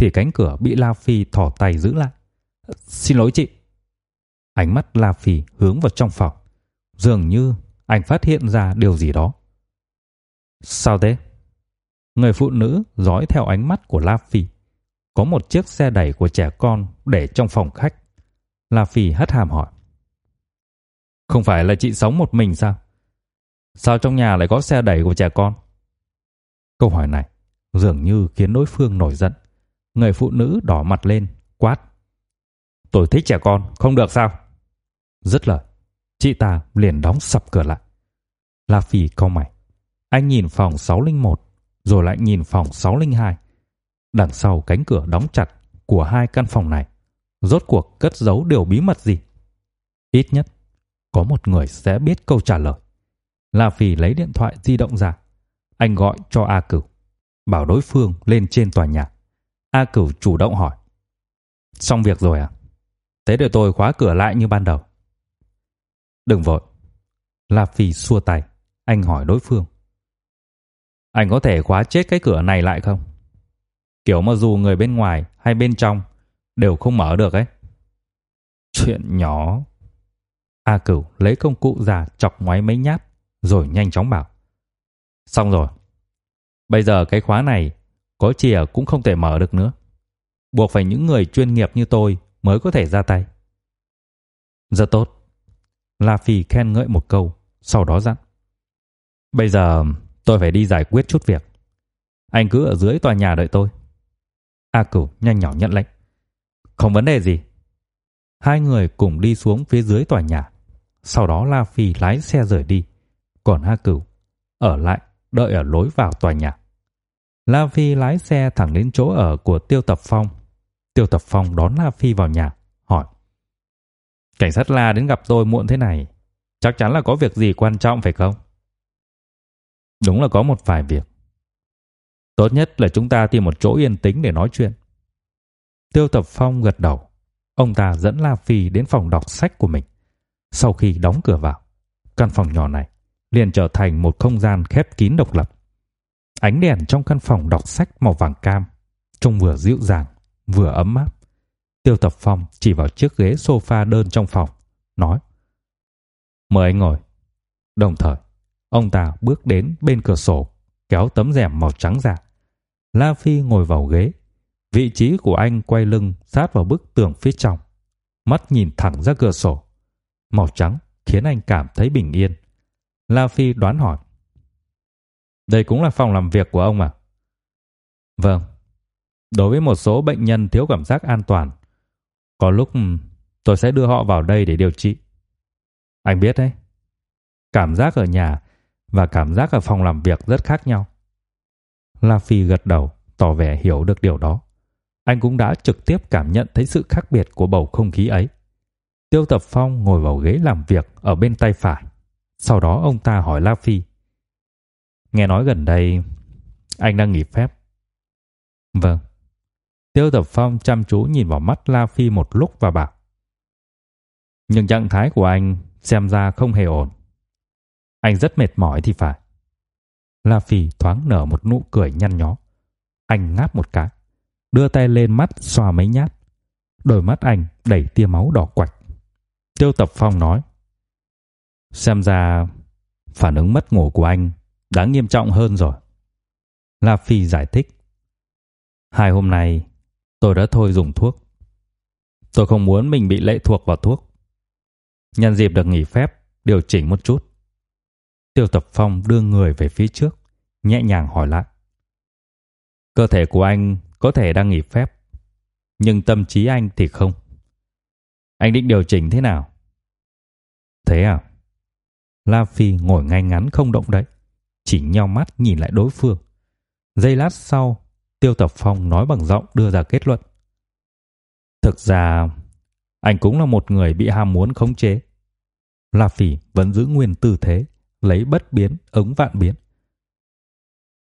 thì cánh cửa bị La Phi thò tay giữ lại. Xin lỗi chị. Ánh mắt La Phi hướng vào trong phòng. Dường như anh phát hiện ra điều gì đó. Sao thế? Người phụ nữ dõi theo ánh mắt của La Phi. Có một chiếc xe đẩy của trẻ con để trong phòng khách. La Phi hất hàm hỏi. Không phải là chị sống một mình sao? Sao trong nhà lại có xe đẩy của trẻ con? Câu hỏi này dường như khiến đối phương nổi giận. Người phụ nữ đỏ mặt lên, quát. Tôi thích trẻ con, không được sao? Rất lời, chị ta liền đóng sập cửa lại. La Phi cau mày. Anh nhìn phòng 601, rồi lại nhìn phòng 602. Đằng sau cánh cửa đóng chặt của hai căn phòng này, rốt cuộc cất giấu điều bí mật gì? Ít nhất, có một người sẽ biết câu trả lời. La Phi lấy điện thoại di động ra. Anh gọi cho A Cửu, bảo đối phương lên trên tòa nhà. A Cửu chủ động hỏi. Xong việc rồi à? Thế để tôi khóa cửa lại như ban đầu. Đừng vội. La Phi xua tay. Anh hỏi đối phương. Anh có thể khóa chết cái cửa này lại không? Kiểu mà dù người bên ngoài hay bên trong đều không mở được ấy. Chuyện nhỏ. A Cửu lấy công cụ ra chọc ngoáy mấy nhát, rồi nhanh chóng bảo. Xong rồi. Bây giờ cái khóa này có chìa cũng không thể mở được nữa. Buộc phải những người chuyên nghiệp như tôi mới có thể ra tay. Rất tốt. La Phi khen ngợi một câu, sau đó dặn. Bây giờ tôi phải đi giải quyết chút việc. Anh cứ ở dưới tòa nhà đợi tôi. A Cửu nhanh nhỏ nhận lệnh. Không vấn đề gì. Hai người cùng đi xuống phía dưới tòa nhà. Sau đó La Phi lái xe rời đi. Còn A Cửu ở lại đợi ở lối vào tòa nhà. La Phi lái xe thẳng đến chỗ ở của Tiêu Tập Phong. Tiêu Tập Phong đón La Phi vào nhà, hỏi. Cảnh sát La đến gặp tôi muộn thế này, chắc chắn là có việc gì quan trọng phải không? Đúng là có một vài việc. Tốt nhất là chúng ta tìm một chỗ yên tĩnh để nói chuyện. Tiêu Tập Phong gật đầu. Ông ta dẫn La Phi đến phòng đọc sách của mình. Sau khi đóng cửa vào, căn phòng nhỏ này liền trở thành một không gian khép kín độc lập. Ánh đèn trong căn phòng đọc sách màu vàng cam, trông vừa dịu dàng, vừa ấm áp. Tiêu Tập Phong chỉ vào chiếc ghế sofa đơn trong phòng, nói: "Mời anh ngồi." Đồng thời, ông ta bước đến bên cửa sổ, kéo tấm rèm màu trắng ra. La Phi ngồi vào ghế, vị trí của anh quay lưng sát vào bức tường phía trong, mắt nhìn thẳng ra cửa sổ. Màu trắng khiến anh cảm thấy bình yên. La Phi đoán hỏi: "Đây cũng là phòng làm việc của ông à?" "Vâng. Đối với một số bệnh nhân thiếu cảm giác an toàn, có lúc tôi sẽ đưa họ vào đây để điều trị. Anh biết đấy, cảm giác ở nhà và cảm giác ở phòng làm việc rất khác nhau. La Phi gật đầu, tỏ vẻ hiểu được điều đó. Anh cũng đã trực tiếp cảm nhận thấy sự khác biệt của bầu không khí ấy. Tiêu Tập Phong ngồi vào ghế làm việc ở bên tay phải. Sau đó ông ta hỏi La Phi. Nghe nói gần đây anh đang nghỉ phép. Vâng. Tiêu Tập Phong chăm chú nhìn vào mắt La Phi một lúc và bảo. Nhưng trạng thái của anh xem ra không hề ổn. Anh rất mệt mỏi thì phải. La Phi thoáng nở một nụ cười nhăn nhó. Anh ngáp một cái, đưa tay lên mắt xoa mấy nhát. Đôi mắt anh đầy tia máu đỏ quạch. Tiêu Tập Phong nói: "Xem ra phản ứng mất ngủ của anh đã nghiêm trọng hơn rồi." La Phi giải thích: "Hai hôm nay tôi đã thôi dùng thuốc. Tôi không muốn mình bị lệ thuộc vào thuốc. Nhân dịp được nghỉ phép, điều chỉnh một chút. Tiêu Tập Phong đưa người về phía trước, nhẹ nhàng hỏi lại. Cơ thể của anh có thể đang nghỉ phép, nhưng tâm trí anh thì không. Anh định điều chỉnh thế nào? Thế à? La Phi ngồi ngay ngắn không động đậy, chỉ nheo mắt nhìn lại đối phương. Giây lát sau, Tiêu Tập Phong nói bằng giọng đưa ra kết luận. Thực ra, anh cũng là một người bị ham muốn khống chế. La Phỉ vẫn giữ nguyên tư thế, lấy bất biến ứng vạn biến.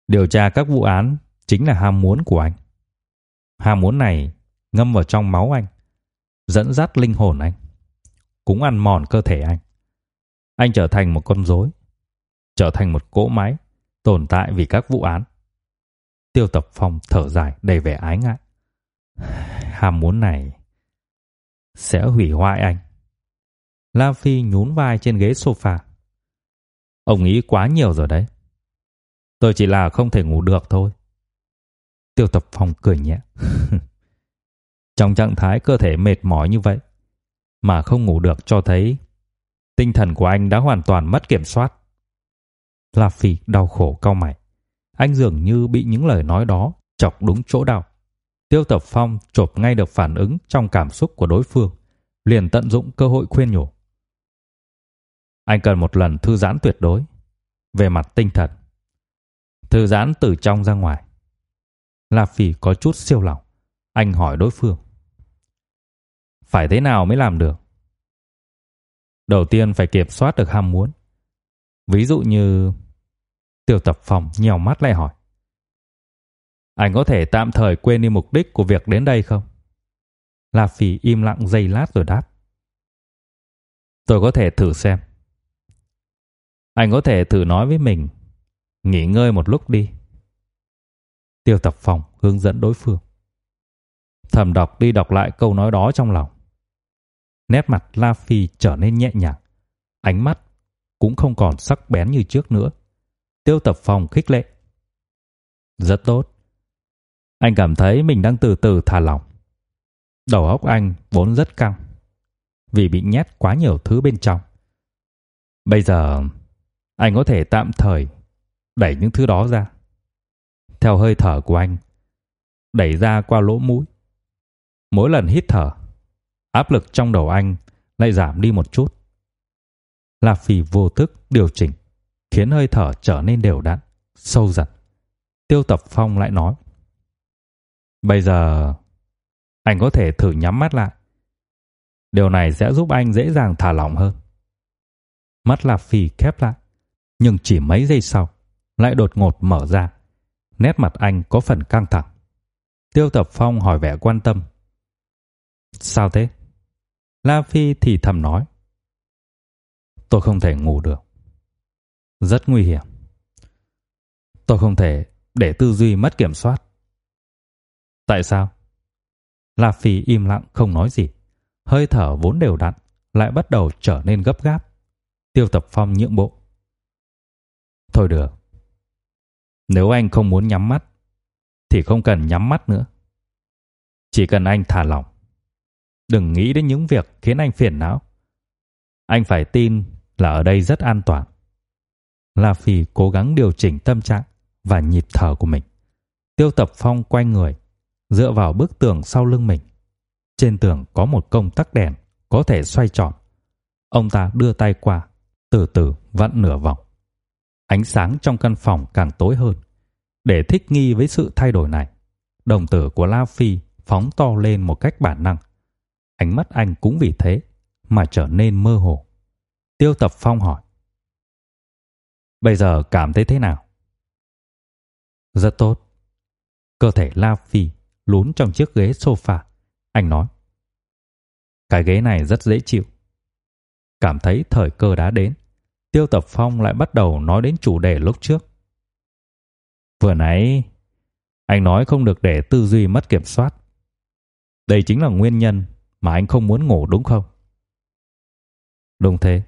Điều tra các vụ án chính là ham muốn của anh. Ham muốn này ngâm vào trong máu anh, dẫn dắt linh hồn anh, cũng ăn mòn cơ thể anh. Anh trở thành một con rối, trở thành một cỗ máy tồn tại vì các vụ án. Tiêu Tập Phong thở dài, đầy vẻ ái ngại. Ham muốn này sẽ hủy hoại anh. La Phi nhún vai trên ghế sofa. Ông nghĩ quá nhiều rồi đấy. Tôi chỉ là không thể ngủ được thôi. Tiêu Tập Phong cười nhẹ. Trong trạng thái cơ thể mệt mỏi như vậy, mà không ngủ được cho thấy tinh thần của anh đã hoàn toàn mất kiểm soát. La Phi đau khổ cau mày. Anh dường như bị những lời nói đó chọc đúng chỗ đau. Tiêu Tập Phong chộp ngay được phản ứng trong cảm xúc của đối phương, liền tận dụng cơ hội khuyên nhủ. Anh cần một lần thư giãn tuyệt đối về mặt tinh thần. Thư giãn từ trong ra ngoài. La Phỉ có chút siêu lòng, anh hỏi đối phương. Phải thế nào mới làm được? Đầu tiên phải kiểm soát được ham muốn. Ví dụ như Tiêu Tập Phong nhèo mắt lại hỏi. Anh có thể tạm thời quên đi mục đích của việc đến đây không? La phi im lặng giây lát rồi đáp. Tôi có thể thử xem. Anh có thể thử nói với mình, nghỉ ngơi một lúc đi. Tiêu Tập Phong hướng dẫn đối phương. Thầm đọc đi đọc lại câu nói đó trong lòng. Nét mặt La Phi trở nên nhẹ nhàng, ánh mắt cũng không còn sắc bén như trước nữa. Tiêu Tập Phong khích lệ. Rất tốt. Anh cảm thấy mình đang từ từ thả lỏng. Đầu óc anh vốn rất căng vì bị nhét quá nhiều thứ bên trong. Bây giờ anh có thể tạm thời đẩy những thứ đó ra. Theo hơi thở của anh, đẩy ra qua lỗ mũi. Mỗi lần hít thở, áp lực trong đầu anh lại giảm đi một chút. La Phi vô thức điều chỉnh, khiến hơi thở trở nên đều đặn, sâu dần. Tiêu Tập Phong lại nói: "Bây giờ anh có thể thử nhắm mắt lại. Điều này sẽ giúp anh dễ dàng thả lỏng hơn." Mắt La Phi khép lại, nhưng chỉ mấy giây sau lại đột ngột mở ra. Nét mặt anh có phần căng thẳng. Tiêu Tập Phong hỏi vẻ quan tâm. Sao thế? La Phi thì thầm nói. Tôi không thể ngủ được. Rất nguy hiểm. Tôi không thể để tư duy mất kiểm soát. Tại sao? La Phi im lặng không nói gì. Hơi thở vốn đều đặn lại bắt đầu trở nên gấp gáp. Tiêu Tập Phong nhượng bộ. Thôi được. Nếu anh không muốn nhắm mắt, thì không cần nhắm mắt nữa. Chỉ cần anh thả lỏng. Đừng nghĩ đến những việc khiến anh phiền não. Anh phải tin là ở đây rất an toàn. La Phi cố gắng điều chỉnh tâm trạng và nhịp thở của mình. Tiêu Tập Phong quay người, dựa vào bức tường sau lưng mình. Trên tường có một công tắc đèn có thể xoay tròn. Ông ta đưa tay qua, từ từ vặn nửa vòng. Ánh sáng trong căn phòng càng tối hơn. Để thích nghi với sự thay đổi này, đồng tử của La Phi phóng to lên một cách bản năng. Ánh mắt anh cũng vì thế mà trở nên mơ hồ. Tiêu Tập Phong hỏi. Bây giờ cảm thấy thế nào? Rất tốt. Cơ thể La Phi lún trong chiếc ghế sofa. Anh nói. Cái ghế này rất dễ chịu. Cảm thấy thời cơ đã đến. Tiêu Tập Phong lại bắt đầu nói đến chủ đề lúc trước. Vừa nãy, anh nói không được để tư duy mất kiểm soát. Đây chính là nguyên nhân mà anh không muốn ngủ đúng không? Đúng thế.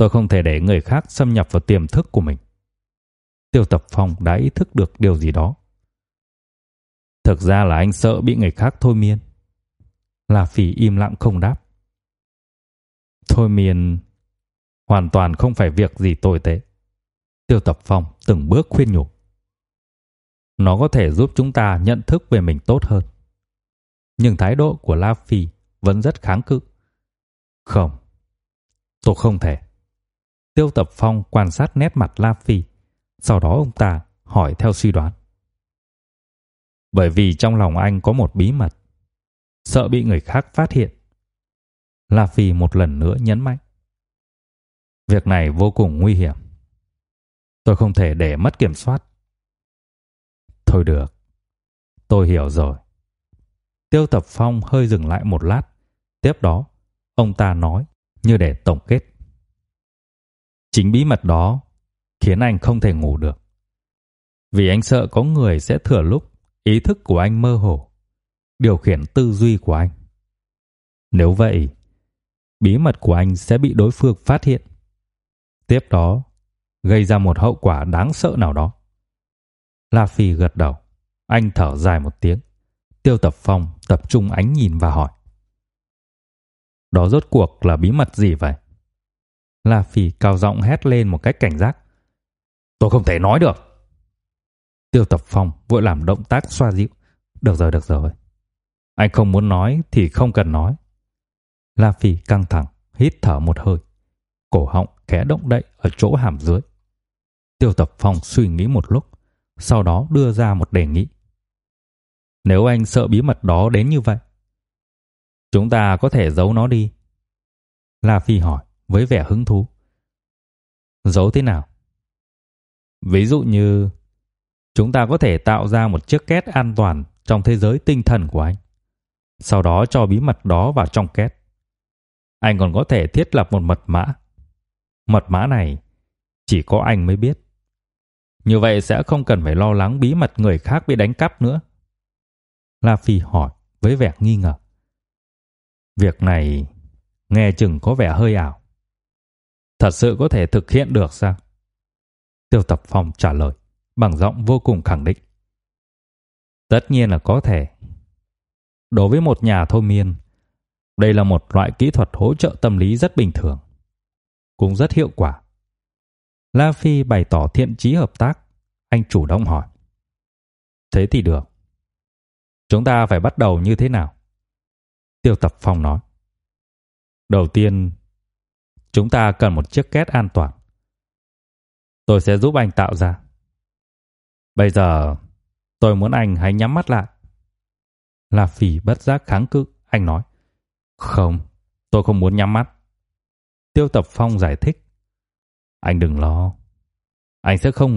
Tôi không thể để người khác xâm nhập vào tiềm thức của mình. Tiêu Tập Phong đã ý thức được điều gì đó. Thực ra là anh sợ bị người khác thôi miên. La Phỉ im lặng không đáp. Thôi miên hoàn toàn không phải việc gì tồi tệ. Tiêu Tập Phong từng bước khuyên nhủ. Nó có thể giúp chúng ta nhận thức về mình tốt hơn. Nhưng thái độ của La Phi vẫn rất kháng cự. Không, tôi không thể. Tiêu Tập Phong quan sát nét mặt La Phi, sau đó ông ta hỏi theo suy đoán. Bởi vì trong lòng anh có một bí mật, sợ bị người khác phát hiện. La Phi một lần nữa nhấn mạnh. Việc này vô cùng nguy hiểm. Tôi không thể để mất kiểm soát. Thôi được. Tôi hiểu rồi. Tiêu Tập Phong hơi dừng lại một lát. Tiếp đó, ông ta nói như để tổng kết. Chính bí mật đó khiến anh không thể ngủ được. Vì anh sợ có người sẽ thừa lúc ý thức của anh mơ hồ, điều khiển tư duy của anh. Nếu vậy, bí mật của anh sẽ bị đối phương phát hiện. Tiếp đó, gây ra một hậu quả đáng sợ nào đó. La Phi gật đầu, anh thở dài một tiếng. Tiêu Tập Phong tập trung ánh nhìn và hỏi. Đó rốt cuộc là bí mật gì vậy? La Phi cao giọng hét lên một cách cảnh giác. Tôi không thể nói được. Tiêu Tập Phong vội làm động tác xoa dịu. Được rồi, được rồi. Anh không muốn nói thì không cần nói. La Phi căng thẳng, hít thở một hơi. Cổ họng khẽ động đậy ở chỗ hàm dưới. Tiêu Tập Phong suy nghĩ một lúc, sau đó đưa ra một đề nghị. Nếu anh sợ bí mật đó đến như vậy, chúng ta có thể giấu nó đi. La Phi hỏi với vẻ hứng thú. Giấu thế nào? Ví dụ như chúng ta có thể tạo ra một chiếc két an toàn trong thế giới tinh thần của anh. Sau đó cho bí mật đó vào trong két. Anh còn có thể thiết lập một mật mã. Mật mã này chỉ có anh mới biết. Như vậy sẽ không cần phải lo lắng bí mật người khác bị đánh cắp nữa. La Phi hỏi với vẻ nghi ngờ. Việc này nghe chừng có vẻ hơi ảo. Thật sự có thể thực hiện được sao? Tiêu Tập Phong trả lời bằng giọng vô cùng khẳng định. Tất nhiên là có thể. Đối với một nhà thôi miên, đây là một loại kỹ thuật hỗ trợ tâm lý rất bình thường, cũng rất hiệu quả. La Phi bày tỏ thiện chí hợp tác, anh chủ động hỏi. Thế thì được. Chúng ta phải bắt đầu như thế nào? Tiêu Tập Phong nói. Đầu tiên, chúng ta cần một chiếc két an toàn. Tôi sẽ giúp anh tạo ra. Bây giờ, tôi muốn anh hãy nhắm mắt lại. La Phỉ bất giác kháng cự, anh nói. Không, tôi không muốn nhắm mắt. Tiêu Tập Phong giải thích. Anh đừng lo. Anh sẽ không